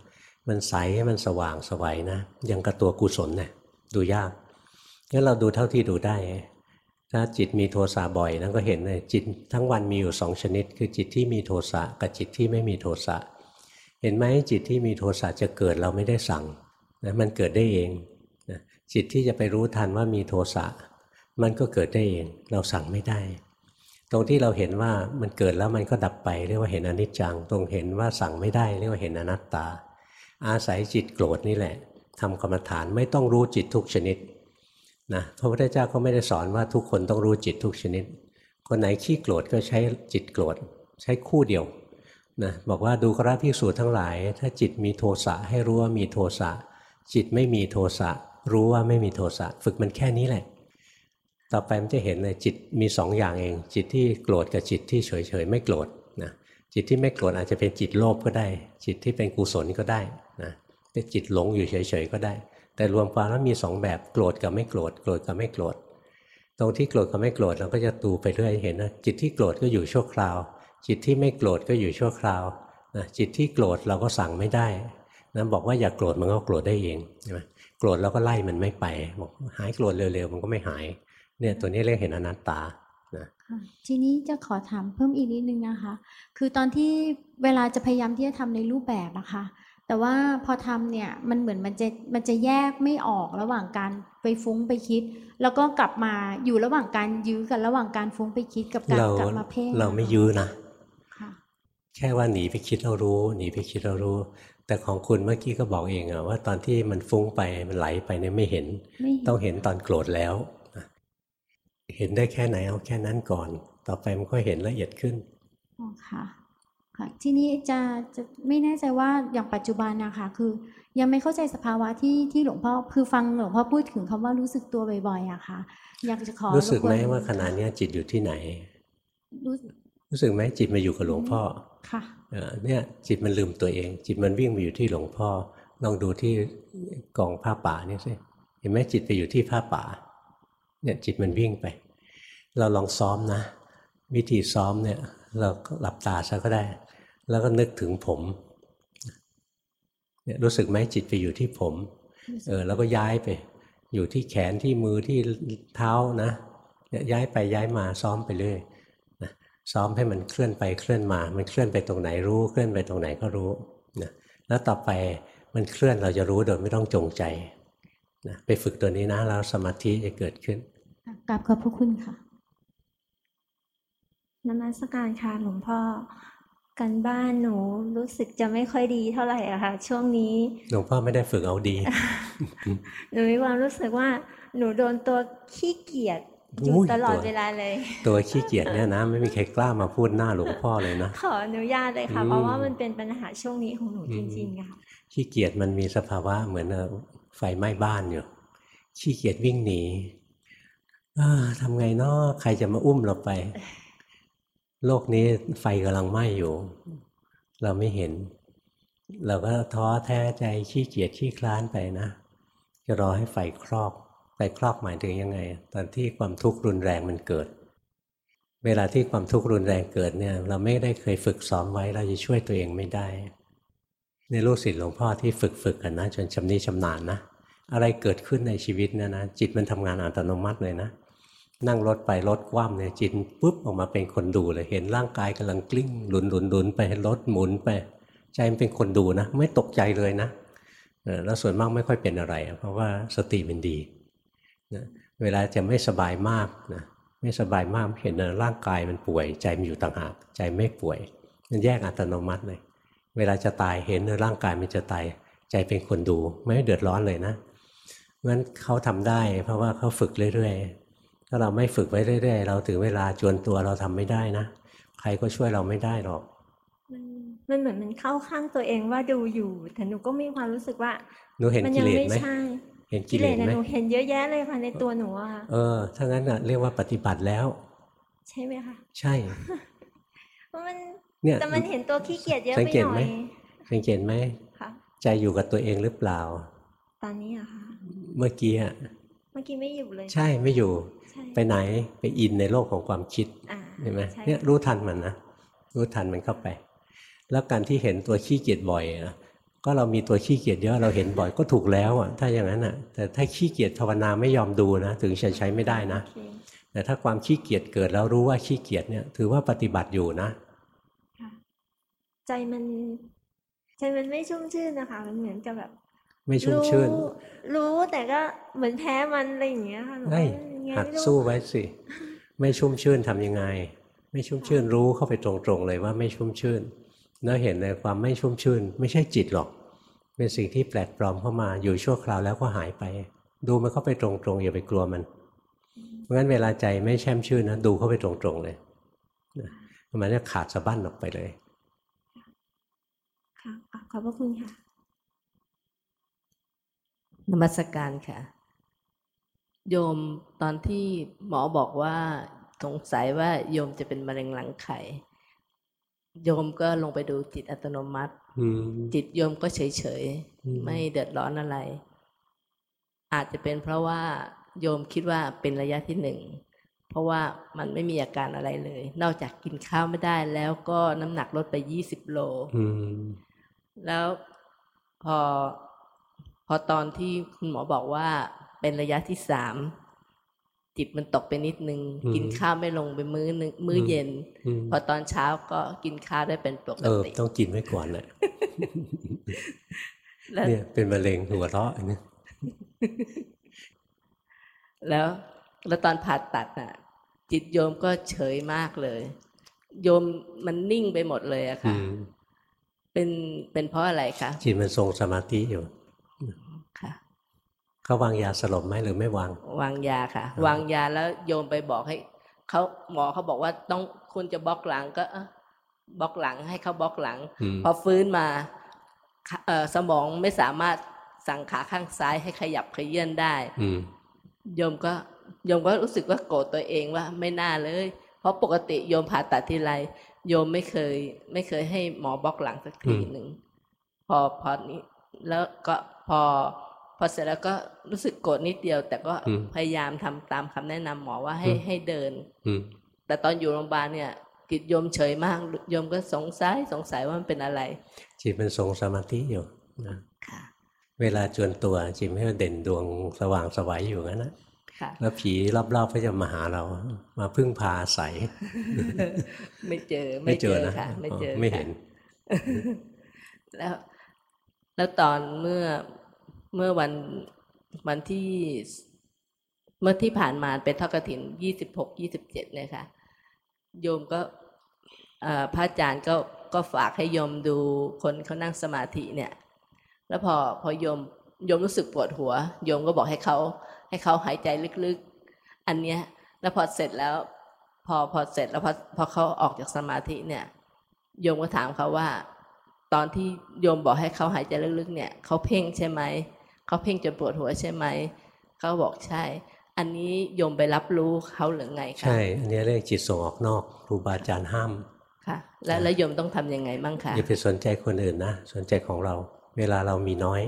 มันใสให้มันสว่างสวัยนะยังกับตัวกุศลเนี่ยดูยากงั้นเราดูเท่าที่ดูได้ ถ้าจิตมีโทสะบ่อยนะก็เห็นเลยจิตทั้งวันมีอยู่สองชนิด คือจิตที่มีโทสะกับจิตที่ไม่มีโทสะเห็นไหมจิตที่มีโทสะจะเกิดเราไม่ได้สั่งนะมันเกิดได้เองนะจิตที่จะไปรู้ทันว่ามีโทสะมันก็เกิดได้เอง เราสั่งไม่ได้ ตรงที่เราเห็นว่ามันเกิดแล้วมันก็ดับไปเรียกว่าเห็นอนิจจัง ตรงเห็นว่าสั่งไม่ได้เรียกว่าเห็นอนัตตา อาศัยจิตโกรธนี่แหละทำกรรมฐานไม่ต้องรู้จิตทุกชนิดนะพระพุทธเจ้าก็ไม่ได้สอนว่าทุกคนต้องรู้จิตทุกชนิด คนไหนขี้โกรธก็ใช้จิตโกรธใช้คู่เดียวนะบอกว่าดูกราภิกษุทั้งหลาย ถ้าจิตมีโทสะให้รู้ว่ามีโทสะจิตไม่มีโทสะรู้ว่าไม่มีโทสะฝึกมันแค่นี้แหละ ต่อไปมันจะเห็นเลยจิตมีสองอย่างเอง จิตที่โกรธกับจิตที่เฉยเฉยไม่โกรธนะจิตที่ไม่โกรธอาจจะเป็นจิตโลภก็ได้ จิตที่เป็นกุศลก็ได้ นะเป็นจิตหลงอยู่เฉยๆก็ได้ แต่รวมความแล้วมีสองแบบโกรธกับไม่โกรธโกรธกับไม่โกรธตรงที่โกรธกับไม่โกรธเราก็จะดูไปเรื่อยเห็นนะจิตที่โกรธก็อยู่ชั่วคราว จิตที่ไม่โกรธก็อยู่ชั่วคราวนะจิตที่โกรธเราก็สั่งไม่ได้นะบอกว่าอย่าโกรธมันก็โกรธได้เองใช่ไหมโกรธแล้วก็ไล่มันไม่ไปบอกหายโกรธเร็วๆมันก็ไม่หายเนี่ยตัวนี้เรียกเห็นอนัตตานะ
ค่ะทีนี้จะขอถามเพิ่มอีกนิดนึงนะคะ คือตอนที่เวลาจะพยายามที่จะทำในรูปแบบนะคะ แต่ว่าพอทำเนี่ยมันเหมือนมันจะมันจะแยกไม่ออกระหว่างการไปฟุ้งไปคิด แล้วก็กลับมาอยู่ระหว่างการยื้อกันระหว่างการฟุ้งไปคิดกับการ
เรา
กลับมาเพ่ง
เราไม่ยื้อนะ
ค่ะ
แค่ว่าหนีไปคิดเรารู้ หนีไปคิดเรารู้ แต่ของคุณเมื่อกี้ก็บอกเองอะว่าตอนที่มันฟุ้งไปมันไหลไปเนี่ยไม่เห็น
ไม่
ต้องเห็นตอนโกรธแล้วนะเห็นได้แค่ไหนเอาแค่นั้นก่อน ต่อไปมันก็เห็นละเอียดขึ้น
อ๋อค่ะ ค่ะทีนี้จะจะไม่แน่ใจว่าอย่างปัจจุบันนะคะคือ ยังไม่เข้าใจสภาวะที่ที่หลวงพ่อคือฟังหลวงพ่อพูดถึงคำว่ารู้สึกตัวบ่อยๆอะค่ะ อยากจะขอ
รู้สึกไหม
บกน
ว่าขณะเนี้ยจิตอยู่ที่ไหน
รู้
รู้สึกไหมจิตมาอยู่กับหลวงพ่อ
ค่ะ
เออเนี่ยจิตมันลืมตัวเอง จิตมันวิ่งไปอยู่ที่หลวงพ่อลองดูที่กองผ้าป่านี่สิเห็นไหมจิตไปอยู่ที่ผ้าป่า เนี่ยจิตมันวิ่งไป เราลองซ้อมนะ วิธีซ้อมเนี่ย เราก็หลับตาซะก็ได้ แล้วก็นึกถึงผมเนี่ยรู้สึกไหมจิตไปอยู่ที่ผม เออแล้วก็ย้ายไป อยู่ที่แขนที่มือที่เท้านะเนี่ยย้ายไปย้ายมาซ้อมไปเรื่อยนะซ้อมให้มันเคลื่อนไปเคลื่อนมา มันเคลื่อนไปตรงไหนรู้ เคลื่อนไปตรงไหนก็รู้นะแล้วต่อไปมันเคลื่อนเราจะรู้โดยไม่ต้องจงใจนะไปฝึกตัวนี้นะแล้วสมาธิจะเกิดขึ้น
กราบขอบพระคุณค่ะ
นมัสการค่ะหลวงพ่อ กันบ้านหนูรู้สึกจะไม่ค่อยดีเท่าไหร่อะค่ะ ช่วงนี้
หลวงพ่อไม่ได้ฝึกเอาดี
หนูมีความรู้สึกว่า หนูโดนตัวขี้เกียจอยู่
อุ้ย
ตลอด
ตัว
เวลาเลย
ตัวขี้เกียจเนี่ยนะ ไม่มีใครกล้ามาพูดหน้าหลวงพ่อเลยนะ
ขออนุญาตเลยค่ะ
อืม
เพราะว่ามันเป็นปัญหาช่วงนี้ของหนู
อื
จ
ม
ริงๆค่ะ
ขี้เกียจมันมีสภาวะเหมือนเอ่อไฟไหม้บ้านอยู่ขี้เกียจวิ่งหนีเอ้อทำไงเนาะใครจะมาอุ้มเราไป โลกนี้ไฟกำลังไหม้อยู่ เราไม่เห็น เราก็ท้อแท้ใจขี้เกียจขี้คลานไปนะ จะรอให้ไฟครอบไฟครอบหมายถึงยังไง ตอนที่ความทุกข์รุนแรงมันเกิด เวลาที่ความทุกข์รุนแรงเกิดเนี่ย เราไม่ได้เคยฝึกซ้อมไว้ เราจะช่วยตัวเองไม่ได้ ในลูกศิษย์หลวงพ่อที่ฝึกฝึกกันนะ จนชำนิชำนาญนะ อะไรเกิดขึ้นในชีวิตเนะนะ จิตมันทำงานอัตโนมัติเลยนะ นั่งรถไปรถคว่ำเนี่ยจิตปุ๊บออกมาเป็นคนดูเลยเห็นร่างกายกำลังกลิ้งหลุนหลุนหลุนไปรถหมุนไป ใจมันเป็นคนดูนะ ไม่ตกใจเลยนะแล้วส่วนมากไม่ค่อยเป็นอะไร เพราะว่าสติมันดีนะเวลาจะไม่สบายมากนะไม่สบายมากเห็นนะร่างกายมันป่วย ใจมันอยู่ต่างหากใจไม่ป่วย มันแยกอัตโนมัติเลย เวลาจะตายเห็นนะร่างกายมันจะตาย ใจเป็นคนดู ไม่เดือดร้อนเลยนะงั้นเขาทำได้ เพราะว่าเขาฝึกเรื่อยๆ ถ้าเราไม่ฝึกไว้เรื่อยๆเราถึงเวลาจวนตัวเราทำไม่ได้นะใครก็ช่วยเราไม่ได้หรอก
มันมันเหมือนมันเข้าข้างตัวเองว่าดูอยู่ แต่หนูก็มีความรู้สึกว่า
หนูเห็น
มั
กิ
ยั
เลส
ไม่
ไหม
ใช่
เห็นกิ
กิ
เล
เล
ส
ส
ไหม
นะหนูเห็นเยอะแยะเลยค่ะในตัวหนูอะค่ะ
เออถ้างั้นน่ะเรียกว่าปฏิบัติแล้ว
ใช่ไหมคะ
ใช่
เพราะมัน
เนี่ย
แต่มันเห็นตัวขี้เกียจเยอะ
สัง
ไป
เกต
หน่
ไหม
อย
สังเกตไหม
ค่ะ
ใจอยู่กับตัวเองหรือเปล่า
ตอนนี้อะค่ะ
เมื่อกี้อะ
เมื่อกี้ไม่อยู่เลย
ใช่ไม่อยู่
ใช่
ไปไหนไปอินในโลกของความคิด
อ่า
เห็นไหม
ใช่
เนี่ยรู้ทันมันนะรู้ทันมันเข้าไป แล้วการที่เห็นตัวขี้เกียจบ่อยอะก็เรามีตัวขี้เกียจเยอะเราเห็นบ่อยก็ถูกแล้วอะถ้าอย่างนั้นอะ แต่ถ้าขี้เกียจภาวนาไม่ยอมดูนะถึงจะใช้ไม่ได้นะ
โอเค
แต่ถ้าความขี้เกียจเกิดแล้วรู้ว่าขี้เกียจเนี่ยถือว่าปฏิบัติอยู่นะ
ค่ะใจมันใจมันไม่ชุ่มชื่นนะคะ มันเหมือนกับแบบ
ไม่ชุ่มชื่น
รู้รู้แต่ก็เหมือนแพ้มันอะไรอย่างเงี้ยค่ะ หนู
เฮ้ย
ว่ายังไง
หัด
ไม่รู้
สู้ไว้สิ ไม่ชุ่มชื่นทำยังไง ไม่ชุ่มชื่นรู้เข้าไปตรงๆเลยว่าไม่ชุ่มชื่น แล้วเห็นในความไม่ชุ่มชื่น ไม่ใช่จิตหรอก เป็นสิ่งที่แปลกปลอมเข้ามาอยู่ชั่วคราวแล้วก็หายไป ดูมันเข้าไปตรงๆอย่าไปกลัวมันเพราะงั้นเวลาใจไม่แช่มชื่นนะดูเข้าไปตรงๆเลยนะมันจะขาดสะบั้นออกไปเลย
ค่ะอะขอบพระคุณค่ะ
นมัสการค่ะ โยมตอนที่หมอบอกว่าสงสัยว่าโยมจะเป็นมะเร็งหลังไข่ โยมก็ลงไปดูจิตอัตโนมัติ
อืม
จิตโยมก็เฉย
อืม
ๆไม่เดือดร้อนอะไร อาจจะเป็นเพราะว่าโยมคิดว่าเป็นระยะที่หนึ่ง เพราะว่ามันไม่มีอาการอะไรเลย นอกจากกินข้าวไม่ได้แล้วก็น้ำหนักลดไปยี่สิบโล
อืม
แล้วพอพอตอนที่คุณหมอบอกว่า เป็นระยะที่สามจิตมันตกไปนิดนึง
อืม
กินข้าวไม่ลงไปมื้อนึงมื้ออ
ม
เย็น
อืม
พอตอนเช้าก็กินข้าวได้เป็นปก
เออ
ติ
ต้องกินไว้ก่อนแหละ
แล้ว
เนี่ยเป็นมะเร็งหัวเราะเนี่ย
แล้วแล้วตอนผ่าตัดน่ะ จิตโยมก็เฉยมากเลย โยมมันนิ่งไปหมดเลยอะ
อื
ค่ะ
ม
เป็นเป็นเพราะอะไรคะ
จิตมันทรงสมาธิอยู่
ค่ะ
เขาวางยาสลบไหมหรือไม่วาง
วางยาค่ะ
อ่า
วางยาแล้วโยมไปบอกให้เขาหมอเขาบอกว่าต้องคุณจะบล็อกหลังก็เอ้าบล็อกหลังให้เขาบล็อกหลัง
อืม
พอฟื้นมาขเอ่อสมองไม่สามารถสั่งขาข้างซ้ายให้ขยับขยื่นได้
อืม
โยมก็โยมก็รู้สึกว่าโกรธตัวเองว่าไม่น่าเลย เพราะปกติโยมผ่าตัดทีไรโยมไม่เคย ไม่เคยให้หมอบล็อกหลังสักทีหนึ่งพอพอนี้แล้วก็พอพ อเสร็จแล้วก็รู้สึกโกรธนิดเดียว แต่ก็
อืม
พยายามทำตามคำแนะนำหมอว่าให้
อืม
ให้เดิน
อืม
แต่ตอนอยู่โรงพยาบาลเนี่ยกิจโยมเฉยมากโยมก็สงสัยสงสัยว่ามันเป็นอะไร
จิตมันทรงสมาธิอยู่นะ
ค่ะ
เวลาจวนตัวจิตไม่เด่นดวงสว่างสวัยอยู่งั้นนะ
ค่ะ
แล้วผีรอบๆก็จะมาหาเรา มาพึ่งพาอาศัย
ไม่เจอ
ไม่เจอนะ
ค่ะไม่เจอ
ไม่
ค่ะ
เห็น
แล้ว แล้วตอนเมื่อ เมื่อวันวันที่เมื่อที่ผ่านมาเป็นทอดกฐินยี่สิบหกยี่สิบเจ็ดเนี่ยค่ะโยมก็เอ่อพระอาจารย์ก็ก็ฝากให้โยมดูคนเขานั่งสมาธิเนี่ย แล้วพอพอโยมโยมรู้สึกปวดหัว โยมก็บอกให้เขาให้เขาหายใจลึกๆ อันเนี้ยแล้วพอเสร็จแล้ว พอพอเสร็จแล้วพอพอเขาออกจากสมาธิเนี่ย โยมก็ถามเขาว่า ตอนที่โยมบอกให้เขาหายใจลึกๆ เนี่ยเขาเพ่งใช่ไหม เขาเพ่งจนปวดหัวใช่ไหมเขาบอกใช่ อันนี้โยมไปรับรู้เขาหรือไงคะ
ใช่อันนี้เรียกจิตส่งออกนอกครูบาอาจารย์ห้าม
ค่ะ แล้วแล้วโยมต้องทำยังไงบ้างคะ
อย่าไปสนใจคนอื่นนะสนใจของเรา เวลาเรามีน้อย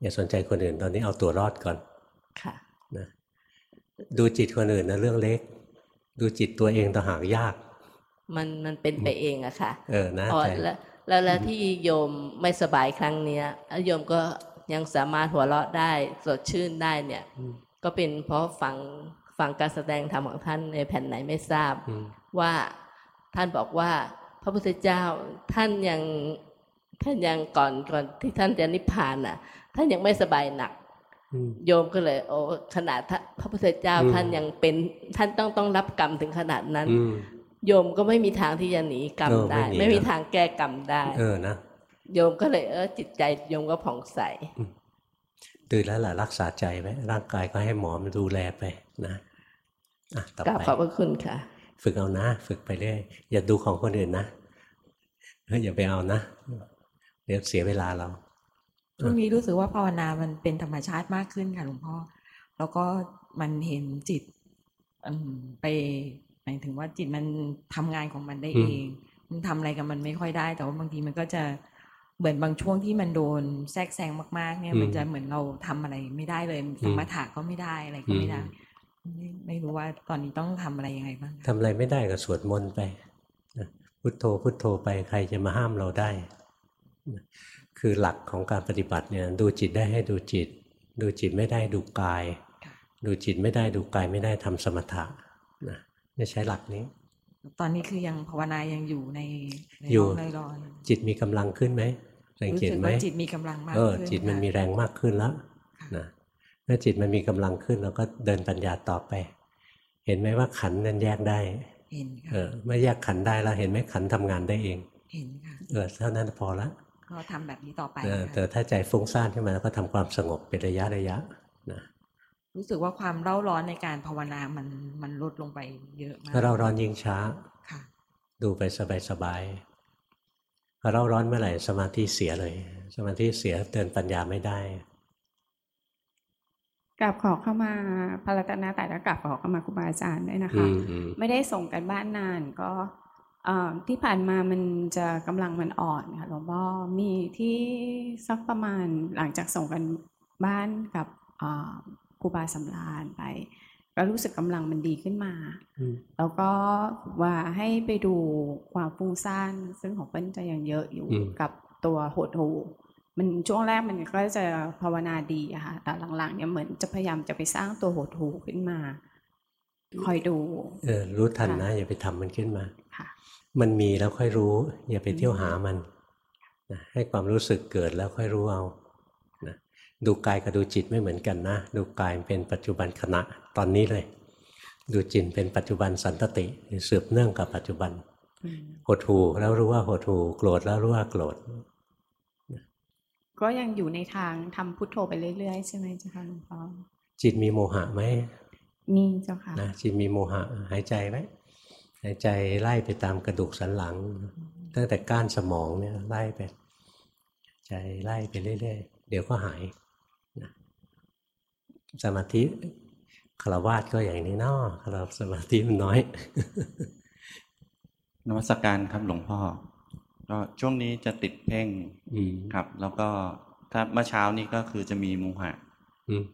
อย่าสนใจคนอื่นตอนนี้เอาตัวรอดก่อน
ค่ะ
นะดูจิตคนอื่นนะเรื่องเล็ก ดูจิตตัวเองต่างหากยาก
มันมันเป็นไปเองอะค่ะ
เออนะ
อ๋อ
ใจ
แล้วแล้วแล้วที่โยมไม่สบายครั้งเนี้ยแล้วโยมก็ ยังสามารถหัวเราะได้สดชื่นได้เนี่ย
อืม
ก็เป็นเพราะฟังฟังการแสดงธรรมของท่านในแผ่นไหนไม่ทราบ
อืม
ว่าท่านบอกว่า พระพุทธเจ้าท่านยังท่านยังก่อนก่อนที่ท่านจะนิพพานน่ะ ท่านยังไม่สบายหนัก
อืม
โยมก็เลย โอ้ขนาดท่านพระพุทธเจ้า
อืม
ท่านยังเป็น ท่านต้องต้องรับกรรมถึงขนาดนั้น
อืม
โยมก็ไม่มีทางที่จะหนีกรรม
เออ
ได้
ไม่หนี
ไม่มี
นะ
ทางแก้กรรมได้
เออนะ
โยมก็เลยเออจิตใจโยมก็ผ่องใส
ตื่นแล้วล่ะรักษาใจไว้ร่างกายก็ให้หมอมันดูแลไปนะอะต่อก
ราบ
ไป
ขอบพระคุณค่ะ
ฝึกเอานะ ฝึกไปเรื่อยอย่าดูของคนอื่นนะเฮ้ยอย่าไปเอานะเดี๋ยวเสียเวลาเรา
ช่วงนี้รู้สึกว่าภาวนามันเป็นธรรมชาติมากขึ้นค่ะหลวงพ่อ แล้วก็มันเห็นจิตอืมไปหมายถึงว่าจิตมันทำงานของมันได้
อื
เอ
ม
งมันทำอะไรกับมันไม่ค่อยได้ แต่ว่าบางทีมันก็จะ เหมือนบางช่วงที่มันโดนแทรกแซงมากๆ เนี่ย มันจะเหมือนเราทำอะไรไม่ได้เลยสมถะก็ไม่ได้อะไรก็ไม่ได้ ไม่ไม่รู้ว่าตอนนี้ต้องทำอะไรยังไงบ้าง
ทำอะไรไม่ได้ก็สวดมนต์ไปนะพุทโธพุทโธไปใครจะมาห้ามเราได้นะคือหลักของการปฏิบัติเนี่ย ดูจิตได้ให้ดูจิต ดูจิตไม่ได้ดูกาย
ค่ะ
ดูจิตไม่ได้ดูกายไม่ได้ทำสมถะนะเนี่ยใช้หลักนี้
ตอนนี้คือยังภาวนายังอยู่ในใน
อยู่
ร่องในรอย
จิตมีกำลังขึ้นไหมสัง
รู้
เกต
สึก
ไหม
ว่าจิตมีกำลังมาก
เออ
ขึ้น
จิตมัน
ค่ะ
มีแรงมากขึ้นแล้ว
ค่ะ
นะเมื่อจิตมันมีกำลังขึ้นเราก็เดินปัญญาต่อไป เห็นไหมว่าขันธ์นั้นแยกได้
เห็น
เอ
ค่ะ
อเมื่อแยกขันธ์ได้แล้วเห็นไหมขันธ์ทำงานได้เอง
เห็นค่ะ
เออเท่านั้นพอละ
ก็ทำแบบนี้ต่อไป
เออ
ค่ะ
แต่ถ้าใจฟุ้งซ่านขึ้นมาแล้วก็ทำความสงบเป็นระยะระยะนะ
รู้สึกว่าความเร่าร้อนในการภาวนามันมันลดลงไปเยอะมาก
ถ้าเราร้อนยิ่งช้า
ค่ะ
ดูไปสบายๆพอเราร้อนเมื่อไหร่สมาธิเสียเลย สมาธิเสียเดินปัญญาไม่ได้
กราบขอเข้ามาพระรัตนตรัยและกราบขอเข้ามาครูบาอาจารย์ด้วยนะ
อื
คะ
มอืม
ไม่ได้ส่งกันบ้านนานก็เอ่อที่ผ่านมามันจะกำลังมันอ่อนค่ะหลวงพ่อมีที่สักประมาณหลังจากส่งกันบ้านกับเอ่อ ครูบาสำราญไปก็รู้สึกกำลังมันดีขึ้นมา
อืม
แล้วก็ว่าให้ไปดูความฟุ้งซ่านซึ่งของเปิ้ลจะยังเยอะอยู่
อืม
กับตัวโหดหูมันช่วงแรกมันก็จะภาวนาดีอะค่ะแต่หลังๆเนี่ยเหมือนจะพยายามจะไปสร้างตัวโหดหูขึ้นมา คอยดู
เออรู้ทันนะ
ค่ะ
อย่าไปทำมันขึ้นมา
ค่ะ
มันมีแล้วค่อยรู้ อย่าไปเที่ยว
อืม
หามันนะให้ความรู้สึกเกิดแล้วค่อยรู้เอานะ ดูกายกับดูจิตไม่เหมือนกันนะ ดูกายเป็นปัจจุบันขณะตอนนี้เลย ดูจิตเป็นปัจจุบันสันตติสืบเนื่องกับปัจจุบัน
อืม
หดหูแล้วรู้ว่าหดหูโกรธแล้วรู้ว่าโกรธ
ก็ยังอยู่ในทางทำพุทโธไปเรื่อยๆใช่ไหมเจ้าค่ะหลวงพ่อ
จิตมีโมหะไหม
มีเจ้าค่ะ
นะจิตมีโมหะหายใจไว้หายใจไล่ไปตามกระดูกสันหลังตั้งแต่ก้านสมองเนี่ยไล่ไป ใจไล่ไปเรื่อยๆเดี๋ยวก็หายนะ สมาธิคารวาสก็อย่างนี้เนาะคารวสมาธิมันน้อย
นวัตการครับหลวงพ่อ ก็ช่วงนี้จะติดเพ่ง
อืม
ครับ แล้วก็ถ้าเมื่อเช้านี้ก็คือจะมีโมหะ
อืม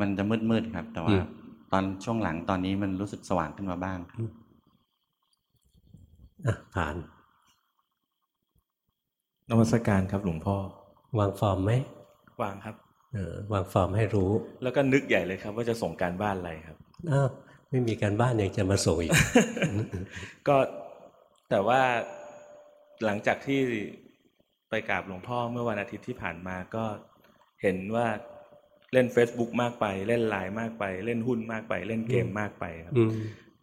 มันจะมืดๆครับ แต่ว่า
อืม
ตอนช่วงหลังตอนนี้มันรู้สึกสว่างขึ้นมาบ้างครับ
อะผ่าน
นมัสการครับหลวงพ่อ
วางฟอร์มไหม
วางครับ
เออ วางฟอร์มให้รู้
แล้วก็นึกใหญ่เลยครับ ว่าจะส่งการบ้านอะไรครับ
อ้าวไม่มีการบ้านยังจะมาส่งอีก
ก็แต่ว่าหลังจากที่ไปกราบหลวงพ่อเมื่อวันอาทิตย์ที่ผ่านมาก็เห็นว่าเล่น Facebook มากไป เล่นไลน์มากไป เล่นหุ้นมากไป เล่นเกมมากไปครับ
อืม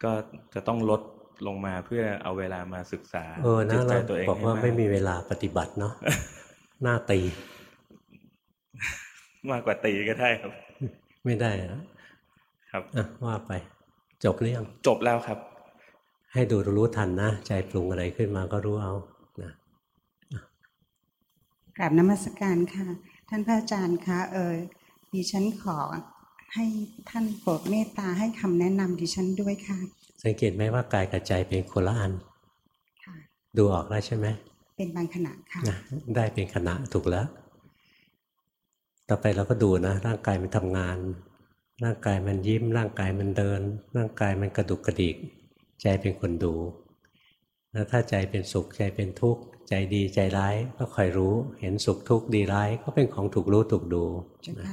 ก็จะต้องลดลงมาเพื่อเอาเวลามาศึกษา
เออ
จิ
นะ
ตใจ
เรา
ตัวเอง
บอก
ให้
ว่าไม่มี
ก
เวลาปฏิบัติเนาะหน้าตี
มากกว่าตีก็ได้ครับ
ไม่ได้นะครับอะว่าไป จบหรือยัง
จบแล้วครับ
ให้ดูรู้ทันนะใจปรุงอะไรขึ้นมาก็รู้เอานะ
กราบนมัสการค่ะ ท่านพระอาจารย์คะเออดิฉันขอให้ท่านโปรดเมตตาให้คำแนะนำดิฉันด้วยค่ะ
สังเกตไหมว่ากายกับใจเป็นคนละอัน
ค่ะ
ดูออกแล้วใช่ไหม
เป็นบางขณะค่ะ
นะได้เป็นขณะถูกแล้ว ต่อไปเราก็ดูนะ ร่างกายมันทำงาน ร่างกายมันยิ้ม ร่างกายมันเดิน ร่างกายมันกระดุกกระดิก ใจเป็นคนดู แล้วถ้าใจเป็นสุขใจเป็นทุกข์ใจดีใจร้ายก็คอยรู้ เห็นสุขทุกข์ดีร้ายก็เป็นของถูกรู้ถูกดู
เจ้าค่ะ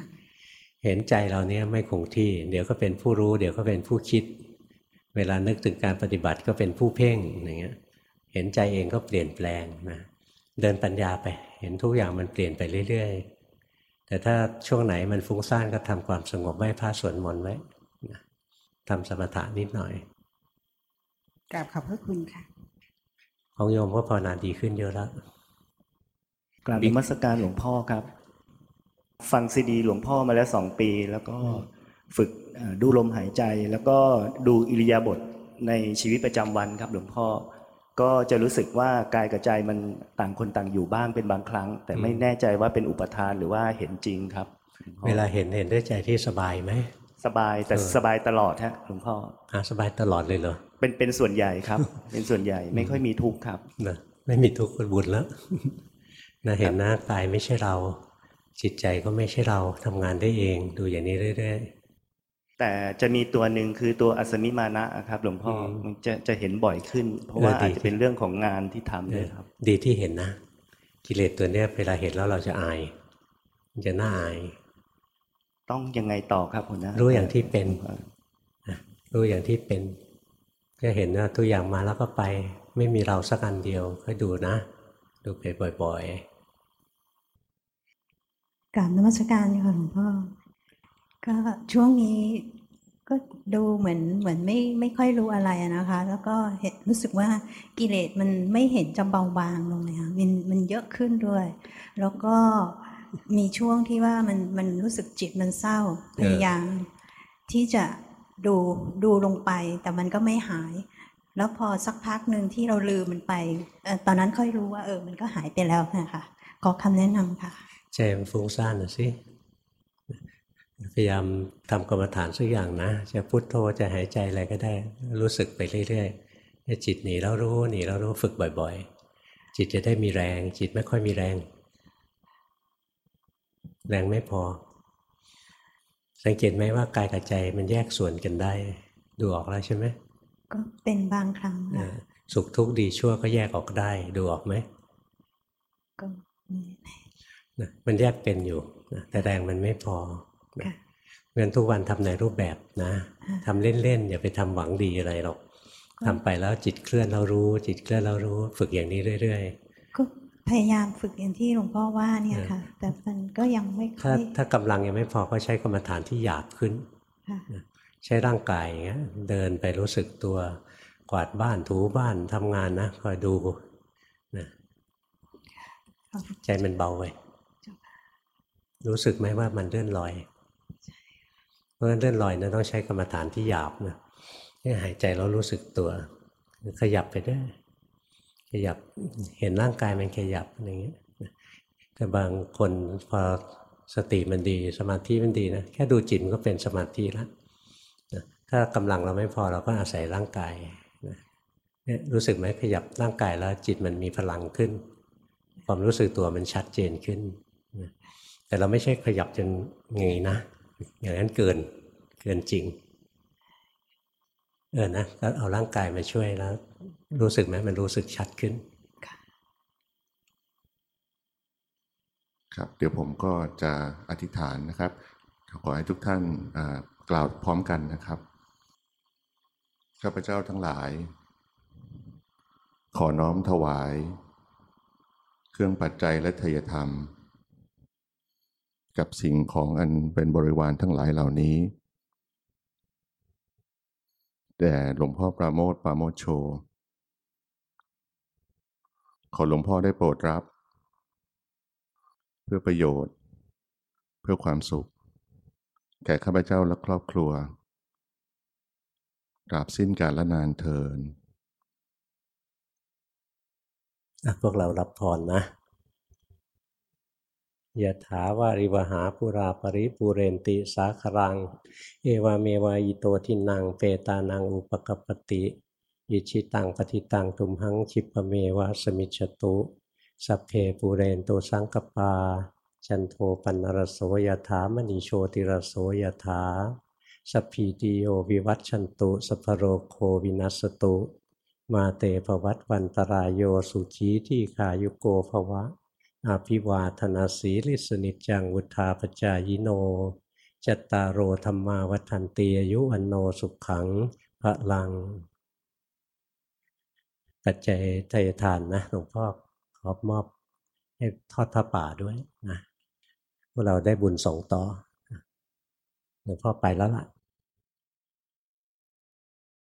เห็นใจเราเนี้ยไม่คงที่ เดี๋ยวก็เป็นผู้รู้ เดี๋ยวก็เป็นผู้คิด เวลานึกถึงการปฏิบัติก็เป็นผู้เพ่งอย่างเงี้ย เห็นใจเองก็เปลี่ยนแปลงนะเดินปัญญาไป เห็นทุกอย่างมันเปลี่ยนไปเรื่อย แต่ถ้าช่วงไหนมันฟุ้งซ่านก็ทำความสงบไว้พระสวดมนต์ไว้ทำสมถะนิดหน่อย
กราบขอบพระคุณค่ะ
ของโยมก็ภาวนาดีขึ้นเยอะแล้ว
กราบมัสการหลวงพ่อครับ ฟังซีดีหลวงพ่อมาแล้วสองปี แล้วก็ฝึกดูลมหายใจ แล้วก็ดูอิริยาบถในชีวิตประจำวันครับ หลวงพ่อ ก็จะรู้สึกว่ากายกับใจมันต่างคนต่างอยู่บ้างเป็นบางครั้ง แต่ไม่แน่ใจว่าเป็นอุปทานหรือว่าเห็นจริงครับ
เวลาเห็นเห็นด้วยใจที่สบายไหม
สบายแต่สบายตลอดฮะหลวงพ่อ
อ่าสบายตลอดเลยเหรอ
เป็นเป็นส่วนใหญ่ครับ เป็นส่วนใหญ่ไม่ค่อยมีทุกข์ครับ
นะไม่มีทุกข์ก็บุญแล้วนะเห็นหน้ากายไม่ใช่เรา จิตใจก็ไม่ใช่เราทำงานได้เอง ดูอย่างนี้เรื่อย
ๆ แต่จะมีตัวหนึ่งคือตัวอัศมิมานะครับ หลวงพ่อมันจะจะเห็นบ่อยขึ้น เพราะว่าอาจจะเป็นเรื่องของงานที่ทำด้วยครับ
ดีที่เห็นนะ กิเลสตัวเนี้ยเวลาเห็นแล้วเราจะอายจะน่าอาย
ต้องยังไงต่อครับคุณนะ
รู้อย่างที่เป็นรู้อย่างที่เป็น ก็เห็นว่าทุกอย่างมาแล้วก็ไป ไม่มีเราสักอันเดียวก็ดูนะ ดูไปบ่อย
ๆกราบนมัสการค่ะหลวงพ่อ ก็ช่วงนี้ก็ดูเหมือนเหมือนไม่ไม่ค่อยรู้อะไรนะคะ แล้วก็เห็นรู้สึกว่ากิเลสมันไม่เห็นจะเบาบางลงเลยค่ะมันมันเยอะขึ้นด้วย แล้วก็มีช่วงที่ว่ามันมันรู้สึกจิตมันเศร้าพยายามที่จะดูดูลงไป แต่มันก็ไม่หาย แล้วพอสักพักหนึ่งที่เราลืมมันไปตอนนั้นค่อยรู้ว่าเออมันก็หายไปแล้วนะคะขอคำแนะนำค่ะ
ใจมันฟุ้งซ่านหน่อยสิ พยายามทำกรรมฐานสักอย่างนะ จะพุโทโธจะหายใจอะไรก็ได้ รู้สึกไปเรื่อยๆจิตหนีแล้วรู้หนีแล้วรู้ฝึกบ่อย ๆ จิตจะได้มีแรง จิตไม่ค่อยมีแรง แรงไม่พอ สังเกตไหมว่ากายกับใจมันแยกส่วนกันได้ ดูออกแล้วใช่ไหม
ก็เป็นบางครั้ง
สุขทุกข์ดีชั่วก็แยกออกได้ดูออกไหมก็มันแยกเป็นอยู่แต่แรงมันไม่พอ เงินทุกวันทำในรูปแบบนะทำเล่นๆอย่าไปทำหวังดีอะไรหรอกทำไปแล้วจิตเคลื่อนเรารู้ จิตเคลื่อนเรารู้ ฝึกอย่างนี้เรื่อย
ๆก็พยายามฝึกอย่างที่หลวงพ่อว่าเนี่ยค่ะ แต่มันก็ยังไม่
ค่อยถ้ากำลังยังไม่พอก็ใช้กรรมฐานที่หยาบขึ้นใช้ร่างกายอย่างเงี้ยเดินไปรู้สึกตัวกวาดบ้านถูบ้านทำงานนะคอยดูนะใจมันเบาไปรู้สึกไหมว่ามันเลื่อนลอย เพราะฉะนั้นเลื่อนลอยนะต้องใช้กรรมฐานที่หยาบนะให้หายใจแล้วรู้สึกตัว ขยับไปได้ขยับเห็นร่างกายมันขยับอะไรเงี้ยแต่บางคนพอสติมันดีสมาธิมันดีนะแค่ดูจิตมันก็เป็นสมาธิแล้วถ้ากำลังเราไม่พอเราก็อาศัยร่างกายเนี่ยรู้สึกไหมขยับร่างกายแล้วจิตมันมีพลังขึ้น ความรู้สึกตัวมันชัดเจนขึ้น แต่เราไม่ใช่ขยับจนไงนะ อย่างนั้นเกินเกินจริง เออนะก็เอาร่างกายมาช่วยแล้ว รู้สึกไหมมันรู้สึกชัดขึ้น
ครับ เดี๋ยวผมก็จะอธิษฐานนะครับ ขอให้ทุกท่านกล่าวพร้อมกันนะครับข้าพเจ้าทั้งหลาย ขอน้อมถวาย เครื่องปัจจัยและเทยธรรม กับสิ่งของอันเป็นบริวารทั้งหลายเหล่านี้ แต่หลวงพ่อปราโมทปราโมทโช ขอหลวงพ่อได้โปรดรับ เพื่อประโยชน์ เพื่อความสุข แก่ข้าพเจ้าและครอบครัวตราบสิ้นกาลละนานเทิน
พวกเรารับพรนะ ยะถาวาริวหาปุราปริปูเรนติสาครัง เอวาเมวายโตทินังเปตานังอุปกปติอิจฉิตังปัตถิตังตุมหัง ขิปปะเมวะ สะมิชฌะตุ สัพเพปูเรนตุสังกัปปา จันโทปัณณะระโส ยะถา มะณิ โชติระโส ยะถาสัพพีติโยวิวัชชันตุสัพพะโรโควินัสสะตุ มาเต ภะวัตวันตะราโยสุจีทีฆายุโก ภะวะ อะภิวาทะนะสีลิสสะ นิจจังวุฑฒาปะจายิโน จัตตาโรธรรมาวัฒนตีอายุวันโนสุขขังพระลัง ปัจจัยทายทานนะหลวงพ่อขอบมอบให้ทอดพระป่าด้วยนะพวกเราได้บุญส่งต่อหลวงพ่อไปแล้วล่ะ